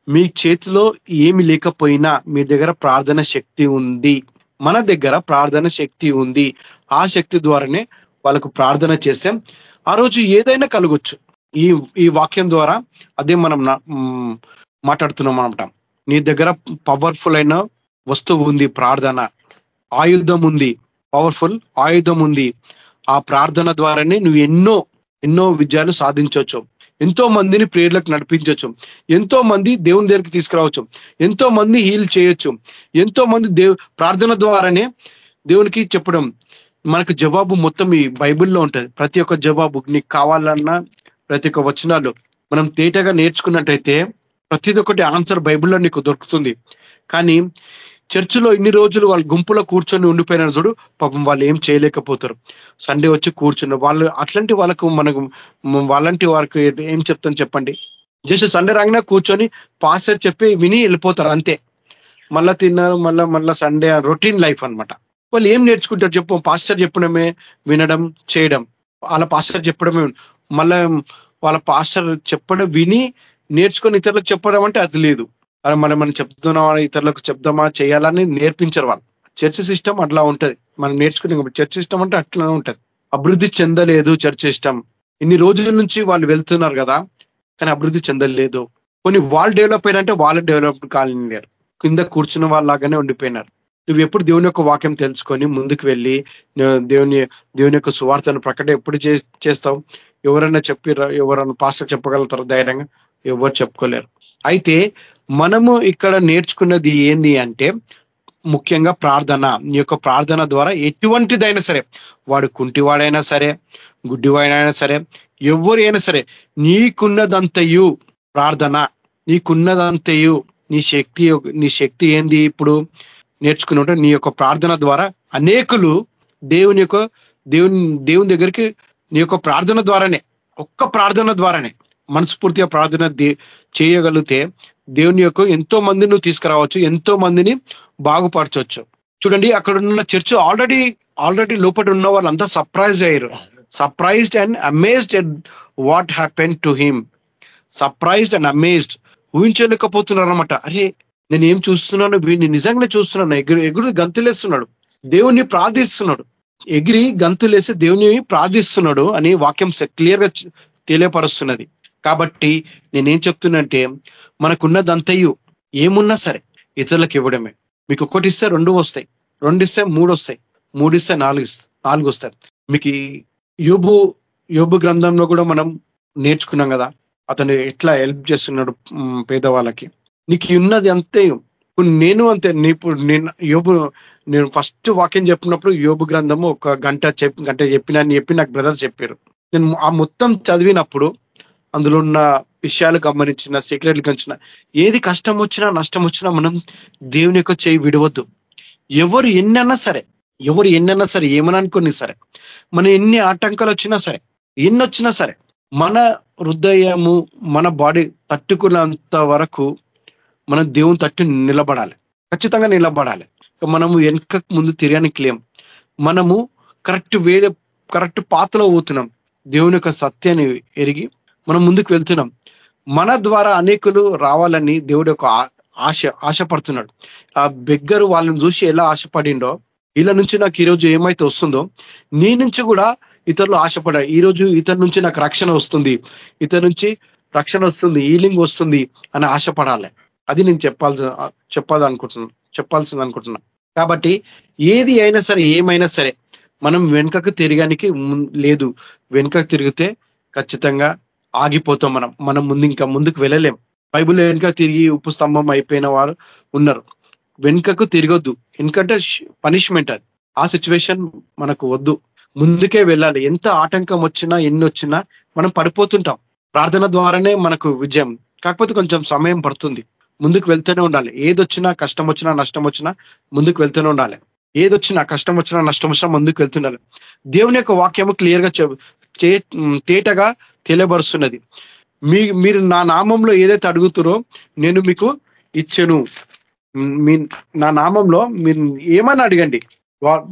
Speaker 4: మీ చేతిలో ఏమి లేకపోయినా మీ దగ్గర ప్రార్థన శక్తి ఉంది. మన దగ్గర ప్రార్థన శక్తి ఉంది. ఆ శక్తి ద్వారానే వాళ్ళకు ప్రార్థన చేసాం ఆ రోజు ఏదైనా కలగొచ్చు. ఈ ఈ వాక్యం ద్వారా అదే మనం మాట్లాడుతున్నాం అనమాట నీ దగ్గర పవర్ఫుల్ అయిన వస్తువు ఉంది ప్రార్థన. ఆయుధం ఉంది. పవర్ఫుల్ ఆయుధం ఉంది. ఆ ప్రార్థన ద్వారానే నువ్వు ఎన్నో ఎన్నో విజయాలు సాధించవచ్చు. ఎంతో మందిని ప్రేర్లకు నడిపించవచ్చు. ఎంతో మంది దేవుని దగ్గరికి తీసుకురావచ్చు. ఎంతో మంది హీల్ చేయొచ్చు. ఎంతో మంది దేవు ప్రార్థన ద్వారానే దేవునికి చెప్పడం. మనకు జవాబు మొత్తం ఈ బైబిల్లో ఉంటుంది. ప్రతి ఒక్క జవాబు నీకు కావాలన్నా ప్రతి ఒక్క వచనాలు మనం తేటగా నేర్చుకున్నట్టయితే ప్రతిది ఒక్కటి ఆన్సర్ బైబిల్లో నీకు దొరుకుతుంది. కానీ చర్చిలో ఇన్ని రోజులు వాళ్ళ గుంపులో కూర్చొని ఉండిపోయినారు చూడు పాపం వాళ్ళు ఏం చేయలేకపోతారు. సండే వచ్చి కూర్చున్న వాళ్ళు అట్లాంటి వాళ్ళకు మనకు వాళ్ళంటి వారికి ఏం చెప్తాను చెప్పండి? జస్ట్ సండే రాగినా కూర్చొని పాస్టర్ చెప్పి విని వెళ్ళిపోతారు అంతే. మళ్ళా తిన్నారు మళ్ళా మళ్ళా సండే రొటీన్ లైఫ్ అనమాట వాళ్ళు ఏం నేర్చుకుంటారు చెప్పు పాస్టర్ చెప్పడమే వినడం చేయడం. వాళ్ళ పాస్టర్ చెప్పడమే మళ్ళా వాళ్ళ పాస్టర్ చెప్పడం విని నేర్చుకొని ఇతరులకు చెప్పడం అంటే అది లేదు. అలా మనం మనం చెప్తున్నామా? ఇతరులకు చెప్దామా? చేయాలని నేర్పించరు వాళ్ళు. చర్చ సిస్టమ్ అట్లా ఉంటది. మనం నేర్చుకునే చర్చ సిస్టమ్ అంటే అట్లా ఉంటది. అభివృద్ధి చెందలేదు చర్చ సిస్టమ్. ఇన్ని రోజుల నుంచి వాళ్ళు వెళ్తున్నారు కదా కానీ అభివృద్ధి చెందలేదు. కొన్ని వాళ్ళు డెవలప్ అయినంటే వాళ్ళు డెవలప్ కాలేరు కింద కూర్చున్న వాళ్ళలాగానే ఉండిపోయినారు. నువ్వు ఎప్పుడు దేవుని యొక్క వాక్యం తెలుసుకొని ముందుకు వెళ్ళి దేవుని దేవుని యొక్క సువార్తను ప్రకటన ఎప్పుడు చేస్తావు? ఎవరైనా చెప్పి ఎవరైనా పాస్టర్ చెప్పగలుగుతారు ధైర్యంగా? ఎవరు చెప్పుకోలేరు. అయితే మనము ఇక్కడ నేర్చుకున్నది ఏంది అంటే ముఖ్యంగా ప్రార్థన. నీ యొక్క ప్రార్థన ద్వారా ఎటువంటిదైనా సరే వాడు కుంటివాడైనా సరే గుడ్డివాడైనా సరే ఎవరైనా సరే నీకున్నదంతయు ప్రార్థన. నీకున్నదంతయు నీ శక్తి నీ శక్తి ఏంది ఇప్పుడు? నేర్చుకున్నట్టు నీ యొక్క ప్రార్థన ద్వారా అనేకులు దేవుని యొక్క దేవుని దేవుని దగ్గరికి నీ యొక్క ప్రార్థన ద్వారానే ఒక్క ప్రార్థన ద్వారానే మనస్ఫూర్తిగా ప్రార్థన చేయగలిగితే దేవుని యొక్క ఎంతో మందిని నువ్వు తీసుకురావచ్చు ఎంతో మందిని బాగుపరచవచ్చు. చూడండి అక్కడ ఉన్న చర్చ్ ఆల్రెడీ ఆల్రెడీ లోపల ఉన్న వాళ్ళంతా సర్ప్రైజ్ అయ్యారు. Surprised and amazed and what happen to him surprised and amazed ఊహించలేకపోతున్నారు అనమాట అరే నేను ఏం చూస్తున్నాను? వీడిని నిజంగానే చూస్తున్నాను. ఎగురు ఎగురు గంతులేస్తున్నాడు. దేవుణ్ణి ప్రార్థిస్తున్నాడు. ఎగిరి గంతులేసి దేవుని ప్రార్థిస్తున్నాడు అని వాక్యం క్లియర్గా తెలియపరుస్తున్నది. కాబట్టి నేనేం చెప్తున్నంటే మనకున్నదంతయు ఏమున్నా సరే ఇతరులకు ఇవ్వడమే. మీకు ఒకటి ఇస్తే రెండు వస్తాయి రెండు ఇస్తే మూడు వస్తాయి మూడు ఇస్తే నాలుగు నాలుగు వస్తాయి. మీకు యోబు యోబు గ్రంథంలో కూడా మనం నేర్చుకున్నాం కదా అతను ఎట్లా హెల్ప్ చేస్తున్నాడు పేదవాళ్ళకి. నీకు ఉన్నది అంతే నేను అంతే ఇప్పుడు నేను యోబు నేను ఫస్ట్ వాక్యం చెప్పినప్పుడు యోబు గ్రంథము ఒక గంట చెప్ గంట చెప్పిన చెప్పి నాకు బ్రదర్ చెప్పారు. నేను ఆ మొత్తం చదివినప్పుడు అందులో ఉన్న విషయాలు గమనించిన సీక్రెట్లు గంచిన ఏది కష్టం వచ్చినా నష్టం వచ్చినా మనం దేవుని యొక్క చేయి విడవద్దు. ఎవరు ఎన్నన్నా సరే ఎవరు ఎన్నన్నా సరే ఏమని అనుకుని సరే మన ఎన్ని ఆటంకాలు వచ్చినా సరే ఎన్ని వచ్చినా సరే మన హృదయము మన బాడీ తట్టుకున్నంత వరకు మనం దేవుని తట్టు నిలబడాలి. ఖచ్చితంగా నిలబడాలి. మనము వెనక ముందు తిరగనికి లేం. మనము కరెక్ట్ వేరే కరెక్ట్ పాతలో పోతున్నాం. దేవుని యొక్క సత్యాన్ని ఎరిగి మనం ముందుకు వెళ్తున్నాం. మన ద్వారా అనేకులు రావాలని దేవుడు ఒక ఆశ ఆశపడుతున్నాడు. ఆ బెగ్గరు వాళ్ళని చూసి ఎలా ఆశపడిండో వీళ్ళ నుంచి నాకు ఈరోజు ఏమైతే వస్తుందో నీ నుంచి కూడా ఇతరులు ఆశపడ్డారు ఈరోజు ఇతరు నుంచి నాకు రక్షణ వస్తుంది. ఇతరు నుంచి రక్షణ వస్తుంది ఈలింగ్ వస్తుంది అని ఆశపడాలి. అది నేను చెప్పాల్సి చెప్పాలి అనుకుంటున్నాను చెప్పాల్సింది అనుకుంటున్నా. కాబట్టి ఏది అయినా సరే ఏమైనా సరే మనం వెనుకకు తిరగానికి లేదు. వెనుకకు తిరిగితే ఖచ్చితంగా ఆగిపోతాం మనం. మనం ముందు ఇంకా ముందుకు వెళ్ళలేం. బైబుల్ వెనుక తిరిగి ఉప్పు స్తంభం అయిపోయిన వారు ఉన్నారు. వెనుకకు తిరగొద్దు. ఎందుకంటే పనిష్మెంట్ అది. ఆ సిచ్యువేషన్ మనకు వద్దు. ముందుకే వెళ్ళాలి. ఎంత ఆటంకం వచ్చినా ఎన్ని వచ్చినా మనం పడిపోతుంటాం. ప్రార్థన ద్వారానే మనకు విజయం. కాకపోతే కొంచెం సమయం పడుతుంది. ముందుకు వెళ్తూనే ఉండాలి. ఏదొచ్చినా కష్టం వచ్చినా నష్టం వచ్చినా ముందుకు వెళ్తూనే ఉండాలి. ఏదొచ్చినా కష్టం వచ్చినా నష్టం వచ్చినా ముందుకు వెళ్తుండాలి. దేవుని యొక్క వాక్యము క్లియర్గా తేటగా తెలియబరుస్తున్నది మీ మీరు నా నామంలో ఏదైతే అడుగుతురో నేను మీకు ఇచ్చను. మీ నా నామంలో మీరు ఏమని అడగండి.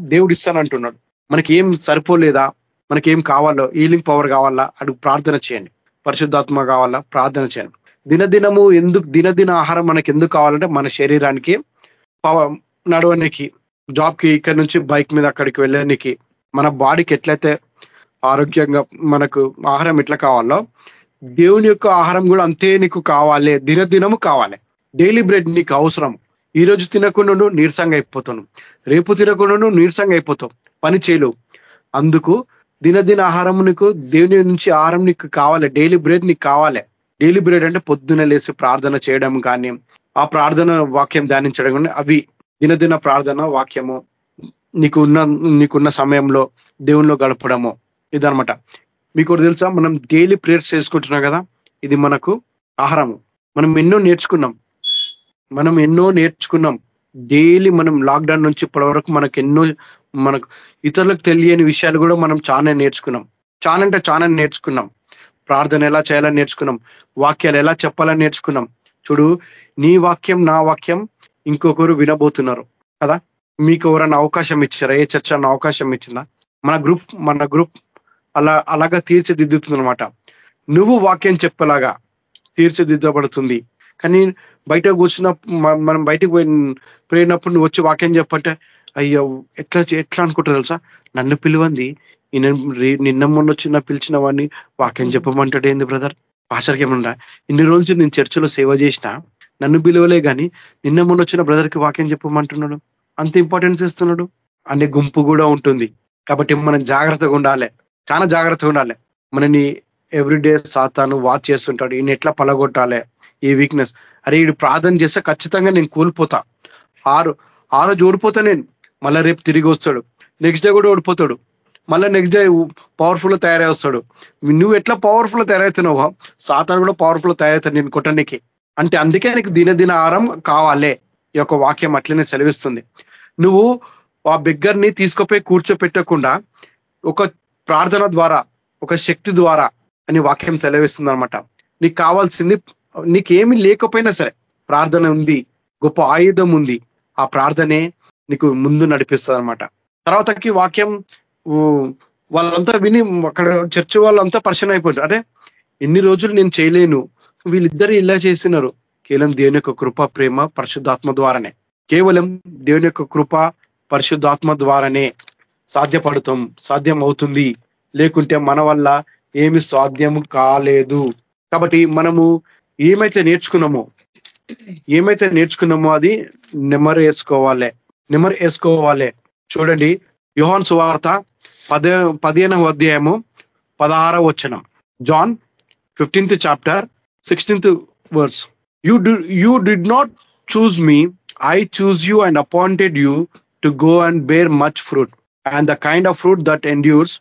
Speaker 4: దేవుడు ఇస్తానంటున్నాడు. మనకి ఏం సరిపోలేదా? మనకి ఏం కావాలో హీలింగ్ పవర్ కావాలా? అడుగు ప్రార్థన చేయండి. పరిశుద్ధాత్మ కావాలా? ప్రార్థన చేయండి. దినదినము ఎందుకు దినదిన ఆహారం మనకి ఎందుకు కావాలంటే మన శరీరానికి నడవనికి జాబ్కి ఇక్కడ నుంచి బైక్ మీద అక్కడికి వెళ్ళడానికి మన బాడీకి ఎట్లయితే ఆరోగ్యంగా మనకు ఆహారం ఎట్లా కావాలో దేవుని యొక్క ఆహారం కూడా అంతే నీకు కావాలి దినదినము కావాలి. డైలీ బ్రెడ్ నీకు అవసరం. ఈ రోజు తినకుండా నీరసంగా అయిపోతాను రేపు తినకుండా నీరసంగా అయిపోతావు. పని చేయలేవు. అందుకు దినదిన ఆహారం నీకు దేవుని నుంచి ఆహారం నీకు కావాలి డైలీ బ్రెడ్ నీకు కావాలి. డైలీ బ్రెడ్ అంటే పొద్దున లేసి ప్రార్థన చేయడం కానీ ఆ ప్రార్థన వాక్యం ధ్యానించడం కానీ అవి దినదిన ప్రార్థన వాక్యము నీకున్న నీకున్న సమయంలో దేవుణ్ణిలో గడపడము. ఇదనమాట మీకు తెలుసా? మనం డైలీ ప్రేయర్స్ చేసుకుంటున్నాం కదా? ఇది మనకు ఆహారము. మనం ఎన్నో నేర్చుకున్నాం. మనం ఎన్నో నేర్చుకున్నాం. డైలీ మనం లాక్డౌన్ నుంచి ఇప్పటి వరకు మనకు ఎన్నో మనకు ఇతరులకు తెలియని విషయాలు కూడా మనం చాలా నేర్చుకున్నాం. చాలా అంటే చాలా నేర్చుకున్నాం. ప్రార్థన ఎలా చేయాలని నేర్చుకున్నాం. వాక్యాలు ఎలా చెప్పాలని నేర్చుకున్నాం. చూడు నీ వాక్యం నా వాక్యం ఇంకొకరు వినబోతున్నారు. కదా? మీకు ఎవరైనా అవకాశం ఇచ్చారా? ఏ చర్చ అన్న అవకాశం ఇచ్చిందా? మన గ్రూప్ మన గ్రూప్ అలా అలాగా తీర్చిదిద్దుతుంది అనమాట నువ్వు వాక్యం చెప్పలాగా తీర్చిదిద్దబడుతుంది. కానీ బయట కూర్చున్న మనం బయటకు పోయి పోయినప్పుడు నువ్వు వచ్చి వాక్యం చెప్పంటే అయ్యో ఎట్లా ఎట్లా అనుకుంటారు తెలుసా? నన్ను పిలువంది నిన్న మొన్న వచ్చిన పిలిచిన వాడిని వాక్యం చెప్పమంటాడు ఏంది బ్రదర్? పాస్టర్కి ఏమన్నా ఇన్ని రోజులు నేను చర్చలో సేవ చేసిన నన్ను పిలువలే కానీ నిన్న మొన్న వచ్చిన బ్రదర్కి వాక్యం చెప్పమంటున్నాడు. అంత ఇంపార్టెన్స్ ఇస్తున్నాడు. అనే గుంపు కూడా ఉంటుంది. కాబట్టి మనం జాగ్రత్తగా ఉండాలి. చాలా జాగ్రత్తగా ఉండాలి. మనని ఎవ్రీడే సాతాను వాచ్ చేస్తుంటాడు. ఈయన ఎట్లా పలగొట్టాలి? ఈ వీక్నెస్ అరే ఈడు ప్రార్థన చేస్తే ఖచ్చితంగా నేను కూలిపోతా. ఆరు ఆ రోజు ఓడిపోతా నేను. మళ్ళా రేపు తిరిగి వస్తాడు. నెక్స్ట్ డే కూడా ఓడిపోతాడు. మళ్ళీ నెక్స్ట్ డే పవర్ఫుల్ తయారై వస్తాడు. నువ్వు ఎట్లా పవర్ఫుల్ తయారవుతున్నావో సాతాను కూడా పవర్ఫుల్ తయారవుతాడు నేను కొట్టడానికి. అంటే అందుకే నీకు దినదిన ఆహారం కావాలే. ఈ యొక్క వాక్యం అట్లనే సెలవిస్తుంది. నువ్వు ఆ బిగ్గర్ని తీసుకుపోయి కూర్చోపెట్టకుండా ఒక ప్రార్థన ద్వారా ఒక శక్తి ద్వారా అని వాక్యం సెలవిస్తుంది అనమాట నీకు కావాల్సింది నీకేమి లేకపోయినా సరే ప్రార్థన ఉంది గొప్ప ఆయుధం ఉంది ఆ ప్రార్థనే నీకు ముందు నడిపిస్తుంది అనమాట తర్వాతకి వాక్యం వాళ్ళంతా విని అక్కడ చర్చ వాళ్ళంతా పరిచయం అయిపోయారు అరే ఎన్ని రోజులు నేను చేయలేను. వీళ్ళిద్దరు ఇలా చేసినారు. కేవలం దేవుని యొక్క కృప ప్రేమ పరిశుద్ధాత్మ ద్వారానే. కేవలం దేవుని యొక్క కృప పరిశుద్ధాత్మ ద్వారానే. సాధ్యపడతాం సాధ్యం అవుతుంది లేకుంటే మన వల్ల ఏమి సాధ్యం కాలేదు. కాబట్టి మనము ఏమైతే నేర్చుకున్నామో ఏమైతే నేర్చుకున్నామో అది నెమరు వేసుకోవాలి నెమరు వేసుకోవాలి. చూడండి యోహాన్ సువార్త పదే పదిహేనవ అధ్యాయము పదహార వచనం. John fifteenth chapter sixteenth verse. You you did not choose me I choose you and appointed you to go and bear much fruit. And the kind of fruit that endures.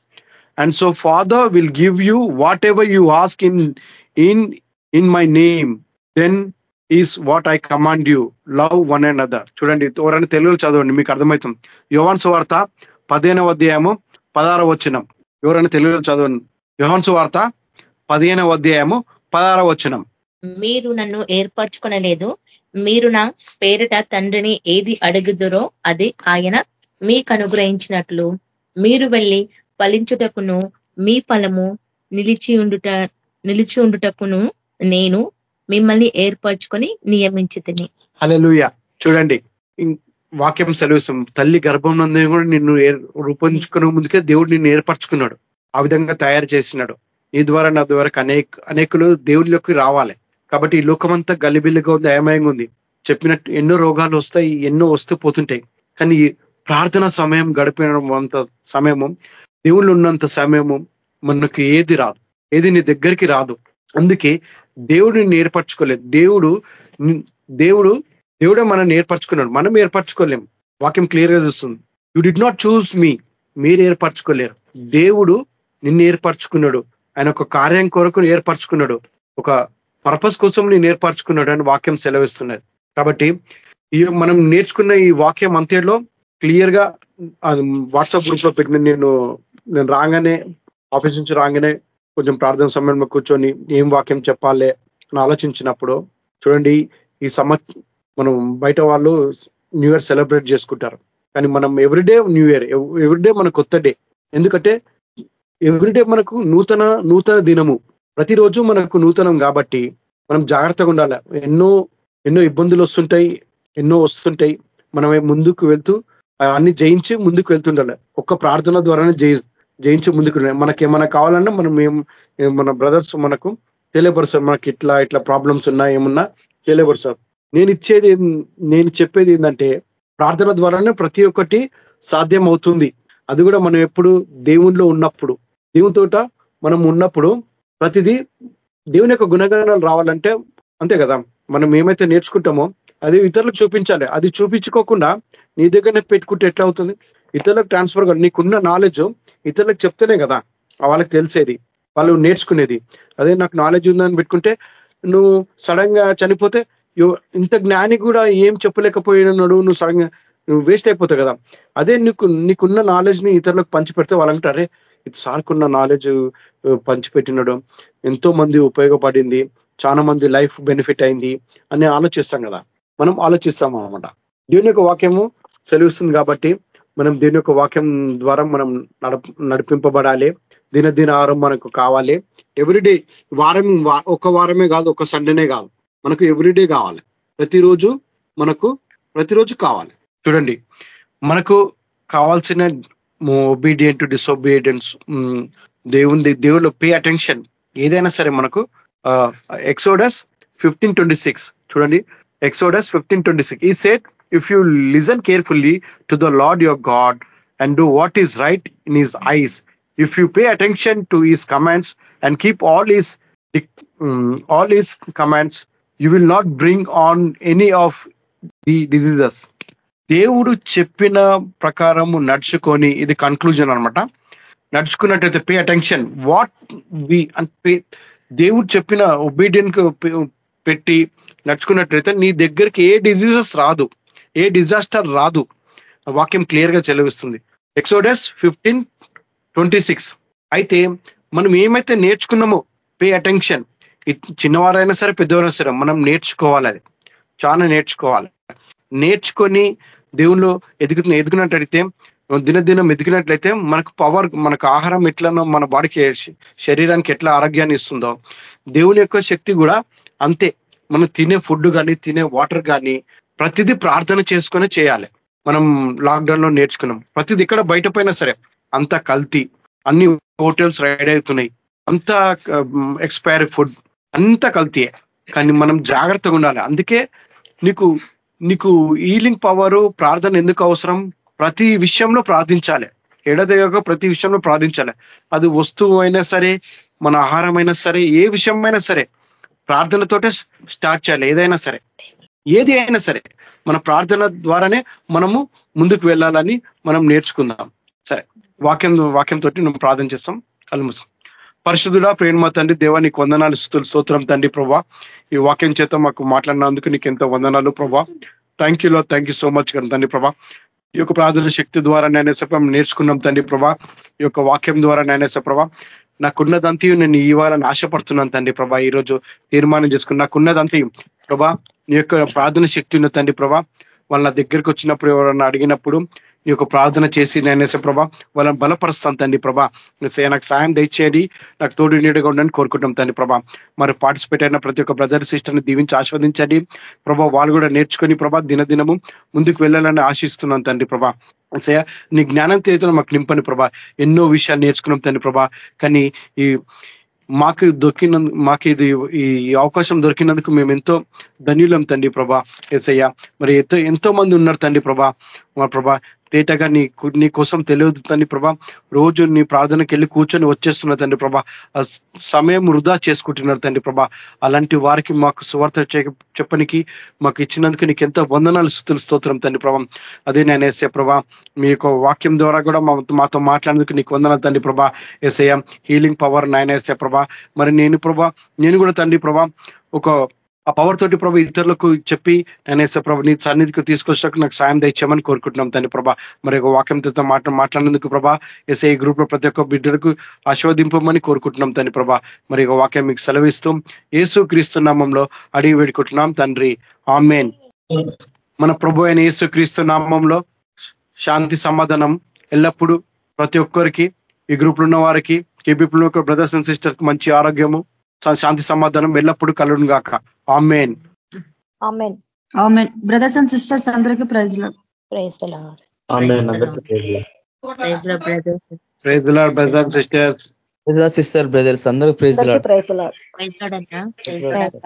Speaker 4: And so Father will give you whatever ever ask in in in in my name then is what I command you love one and other చూడండి ఎవరైనా తెలుగులో చదవండి మీకు అర్థమవుతుంది. యోహన్ సువార్త పదిహేనవ అధ్యాయము పదహార వచనం. ఎవరైనా తెలుగులో చదవండి. యోహన్ సువార్త పదిహేనవ అధ్యాయము పదహార వచనం.
Speaker 6: మీరు నన్ను ఏర్పరచుకొనలేదు. మీరు నా పేరిట తండ్రిని ఏది అడుగుదురో అది ఆయన మీకు అనుగ్రహించినట్లు మీరు వెళ్ళి ఫలించుటకును మీ ఫలము నిలిచి ఉండుట నిలిచి ఉండుటకును నేను మిమ్మల్ని ఏర్పరచుకొని నియమించి తిని
Speaker 4: చూడండి వాక్యం సెలవిస్తాం తల్లి గర్భం కూడా నిన్ను రూపొందించుకునే ముందుకే దేవుడు నిన్ను ఏర్పరచుకున్నాడు. ఆ విధంగా తయారు చేసినాడు. నీ ద్వారా నా ద్వారా అనేక అనేకులు దేవుళ్ళకి రావాలి. కాబట్టి ఈ లోకమంతా గలిబిల్లిగా ఉంది అయమయంగా ఉంది. చెప్పినట్టు ఎన్నో రోగాలు వస్తాయి ఎన్నో వస్తూ పోతుంటాయి. కానీ ప్రార్థన సమయం గడిపినంత సమయము దేవుళ్ళు ఉన్నంత సమయము మనకు ఏది రాదు. ఏది నీ దగ్గరికి రాదు. అందుకే దేవుడిని నేర్పరచుకోలేదు. దేవుడు దేవుడు దేవుడే మనం ఏర్పరచుకున్నాడు మనం ఏర్పరచుకోలేం వాక్యం క్లియర్గా చూస్తుంది. You did not choose me మీరు ఏర్పరచుకోలేరు. దేవుడు నిన్ను ఏర్పరచుకున్నాడు. ఆయన ఒక కార్యం కొరకు ఏర్పరచుకున్నాడు. ఒక పర్పస్ కోసం నేను ఏర్పరచుకున్నాడు అని వాక్యం సెలవిస్తున్నది. కాబట్టి ఈ మనం నేర్చుకున్న ఈ వాక్యం అంతేలో క్లియర్గా వాట్సాప్ గ్రూప్లో పెట్టిన నేను నేను రాగానే ఆఫీస్ నుంచి రాగానే కొంచెం ప్రార్థన సమయంలో కూర్చొని ఏం వాక్యం చెప్పాలి అని ఆలోచించినప్పుడు చూడండి ఈ సమ మనం బయట వాళ్ళు న్యూ ఇయర్ సెలబ్రేట్ చేసుకుంటారు. కానీ మనం ఎవ్రీడే న్యూ ఇయర్ ఎవ్రీడే మన కొత్త డే. ఎందుకంటే ఎవ్రీడే మనకు నూతన నూతన దినము. ప్రతిరోజు మనకు నూతనం కాబట్టి మనం జాగ్రత్తగా ఉండాలి. ఎన్నో ఎన్నో ఇబ్బందులు వస్తుంటాయి ఎన్నో వస్తుంటాయి. మనమే ముందుకు వెళ్తూ అన్ని జయించి ముందుకు వెళ్తుండాలి. ఒక్క ప్రార్థన ద్వారానే జయి జయించి ముందుకు మనకి ఏమైనా కావాలన్నా మనం మన బ్రదర్స్ మనకు తెలియపరుస్తారు. మనకి ఇట్లా ఇట్లా ప్రాబ్లమ్స్ ఉన్నా ఏమున్నా తెలియపరుస్తారు. నేను ఇచ్చేది నేను చెప్పేది ఏంటంటే ప్రార్థన ద్వారానే ప్రతి ఒక్కటి సాధ్యం అవుతుంది అది కూడా మనం ఎప్పుడు దేవుణ్ణిలో ఉన్నప్పుడు దేవునితోట మనం ఉన్నప్పుడు ప్రతిదీ దేవుని యొక్క గుణగణాలు రావాలంటే అంతే కదా. మనం ఏమైతే నేర్చుకుంటామో అది ఇతరులకు చూపించాలి. అది చూపించుకోకుండా నీ దగ్గరనే పెట్టుకుంటే ఎట్లా అవుతుంది? ఇతరులకు ట్రాన్స్ఫర్ కాదు నీకున్న నాలెడ్జ్ ఇతరులకు చెప్తేనే కదా వాళ్ళకి తెలిసేది వాళ్ళు నేర్చుకునేది. అదే నాకు నాలెడ్జ్ ఉందని పెట్టుకుంటే నువ్వు సడన్గా చనిపోతే ఇంత జ్ఞాని కూడా ఏం చెప్పలేకపోయినాడు నువ్వు సడన్గా నువ్వు వేస్ట్ అయిపోతావు కదా. అదే నీకు నీకున్న నాలెడ్జ్ని ఇతరులకు పంచి పెడితే వాళ్ళంటారే ఇది సార్కున్న నాలెడ్జ్ పంచిపెట్టినడు ఎంతో మంది ఉపయోగపడింది చాలా మంది లైఫ్ బెనిఫిట్ అయింది అని ఆలోచిస్తాం కదా. మనం ఆలోచిస్తాం అనమాట దేవుని యొక్క వాక్యము సెలవిస్తుంది కాబట్టి మనం దీని యొక్క వాక్యం ద్వారా మనం నడిపింపబడాలి. దినదిన ఆహారం మనకు కావాలి. ఎవ్రీడే వారం ఒక వారమే కాదు ఒక సండేనే కాదు. మనకు ఎవ్రీడే కావాలి. ప్రతిరోజు మనకు ప్రతిరోజు కావాలి. చూడండి మనకు కావాల్సిన ఒబీడియంట్ డిసొబీడియన్స్ దేవుని దేవుళ్ళు పే అటెన్షన్ ఏదైనా సరే మనకు ఎక్సోడస్ ఫిఫ్టీన్ ట్వంటీ సిక్స్ చూడండి Exodus fifteen twenty six he said if you listen carefully to the Lord your God and do what is right in his eyes if you pay attention to his commands and keep all his all his commands you will not bring on any of the diseases దేవుడు చెప్పిన ప్రకారము నడుచుకొని ఇది కన్క్లూజన్ అనమాట నడుచుకున్నట్టయితే పే అటెన్షన్ వాట్ వి అంటే దేవుడు చెప్పిన ఒబీడియన్ పెట్టి నడుచుకున్నట్టయితే నీ దగ్గరికి ఏ డిజీజెస్ రాదు. ఏ డిజాస్టర్ రాదు. వాక్యం క్లియర్గా చెలవిస్తుంది. Exodus fifteen twenty six. అయితే మనం ఏమైతే నేర్చుకున్నామో పే అటెన్షన్ చిన్నవారైనా సరే పెద్దవారైనా సరే మనం నేర్చుకోవాలి అది. చాలా నేర్చుకోవాలి. నేర్చుకొని దేవుళ్ళు ఎదుగుతున్న ఎదుగునట్టయితే దినదినం ఎదిగినట్లయితే మనకు పవర్ మనకు ఆహారం ఎట్లనో మన బాడీకి శరీరానికి ఎట్లా ఆరోగ్యాన్ని ఇస్తుందో దేవుని యొక్క శక్తి కూడా అంతే. మనం తినే ఫుడ్ కానీ తినే వాటర్ కానీ ప్రతిదీ ప్రార్థన చేసుకొని చేయాలి. మనం లాక్డౌన్లో నేర్చుకున్నాం. ప్రతిది ఇక్కడ బయట పోయినా సరే అంత కల్తీ అన్ని హోటల్స్ రైడ్ అవుతున్నాయి. అంత ఎక్స్పైర్ ఫుడ్ అంత కల్తీయే కానీ మనం జాగ్రత్తగా ఉండాలి. అందుకే నీకు నీకు హీలింగ్ పవర్ ప్రార్థన ఎందుకు అవసరం? ప్రతి విషయంలో ప్రార్థించాలి. ఎడదగక ప్రతి విషయంలో ప్రార్థించాలి. అది వస్తువు అయినా సరే మన ఆహారం అయినా సరే ఏ విషయమైనా సరే ప్రార్థనతోటే స్టార్ట్ చేయాలి. ఏదైనా సరే. ఏది అయినా సరే మన ప్రార్థన ద్వారానే మనము ముందుకు వెళ్ళాలని మనం నేర్చుకుందాం. సరే వాక్యం వాక్యంతో మనం ప్రార్థన చేస్తాం. కలుముసం పరిశుద్ధుడా ప్రేమ తండ్రి దేవానికి వందనాలు స్థుతులు స్తోత్రం తండ్రి ప్రభా. ఈ వాక్యం చేత మాకు మాట్లాడినందుకు నీకు ఎంతో వందనాలు ప్రభా. Thank you Lord thank so much కదా తండ్రి ప్రభా. ఈ యొక్క ప్రార్థన శక్తి ద్వారా నేనేస నేర్చుకున్నాం తండ్రి ప్రభా. ఈ యొక్క వాక్యం ద్వారా నేనేస ప్రభా నాకున్నదంతయు నేను ఇవ్వాలని ఆశపడుతున్నాను తండ్రి ప్రభా. ఈరోజు తీర్మానం చేసుకుని నాకున్నదంతయు ప్రభా నీ యొక్క ప్రార్థన శక్తి ఉన్న తండ్రి ప్రభా వాళ్ళ దగ్గరికి వచ్చినప్పుడు ఎవరన్నా అడిగినప్పుడు ఈ యొక్క ప్రార్థన చేసి నేనేసే ప్రభా వాళ్ళని బలపరుస్తాను తండ్రి ప్రభా. నాకు సాయం దయచేయండి నాకు తోడు నీడుగా ఉండని కోరుకుంటాం తండ్రి ప్రభా. మరి పార్టిసిపేట్ అయిన ప్రతి ఒక్క బ్రదర్ సిస్టర్ని దీవించి ఆస్వాదించండి ప్రభా వాళ్ళు కూడా నేర్చుకొని ప్రభా దినదినము ముందుకు వెళ్ళాలని ఆశిస్తున్నాను తండ్రి ప్రభా. సయ నీ జ్ఞానం తెలియదు మాకు నింపని ప్రభా. ఎన్నో విషయాలు నేర్చుకున్నాం తండ్రి ప్రభా. కానీ ఈ మాకు దొరికిన మాకు ఇది ఈ అవకాశం దొరికినందుకు మేము ఎంతో ధన్యులం తండ్రి ప్రభా ఎసయ్య మరి ఎంతో ఎంతో మంది ఉన్నారు తండ్రి ప్రభా. మా ప్రభా డేటాగా నీ నీ కోసం తెలియదు తండ్రి ప్రభా. రోజు నీ ప్రార్థనకి వెళ్ళి కూర్చొని వచ్చేస్తున్న తండ్రి ప్రభా. సమయం వృధా చేసుకుంటున్నారు తండ్రి ప్రభా. అలాంటి వారికి మాకు సువార్త చెప్పనికి మాకు ఇచ్చినందుకు నీకు ఎంతో వందనాలు స్థుతులు స్తోత్రం తండ్రి ప్రభా. అదే నేను వేసే ప్రభా మీ యొక్క వాక్యం ద్వారా కూడా మాతో మాట్లాడేందుకు నీకు వందనాలు తండ్రి ప్రభా. ఏసయ్య హీలింగ్ పవర్ నాయన వేసే ప్రభా. మరి నేను ప్రభా నేను కూడా తండ్రి ప్రభా ఒక ఆ పవర్ తోటి ప్రభా ఇతరులకు చెప్పి నేనేసే ప్రభా నీ సన్నిధికి తీసుకొచ్చాక నాకు సాయం తెచ్చామని కోరుకుంటున్నాం తండ్రి ప్రభా. మరి ఒక వాక్యంతో మాట మాట్లాడినందుకు ప్రభా ఎస్ఐ గ్రూప్లో ప్రతి ఒక్క బిడ్డలకు ఆశీర్వదింపమని కోరుకుంటున్నాం తండ్రి ప్రభా. మరి ఒక వాక్యం మీకు సెలవిస్తూ ఏసు క్రీస్తు నామంలో అడిగి వేడుకుంటున్నాం తండ్రి. ఆమెన్. మన ప్రభు అయిన యేసు క్రీస్తు నామంలో శాంతి సమాధానం ఎల్లప్పుడూ ప్రతి ఒక్కరికి ఈ గ్రూప్ ఉన్న వారికి కేబీపీలో బ్రదర్స్ అండ్ సిస్టర్ మంచి ఆరోగ్యము శాంతి సమాధానం ఎల్లప్పుడూ కలుగును గాక ఆమెన్.
Speaker 1: బ్రదర్స్ అండ్ సిస్టర్స్ అందరికీ praise
Speaker 6: praise
Speaker 4: praise brothers sisters
Speaker 7: sister brothers అందరూ ప్రైజ్
Speaker 3: ప్రైజ్
Speaker 6: ప్రైజ్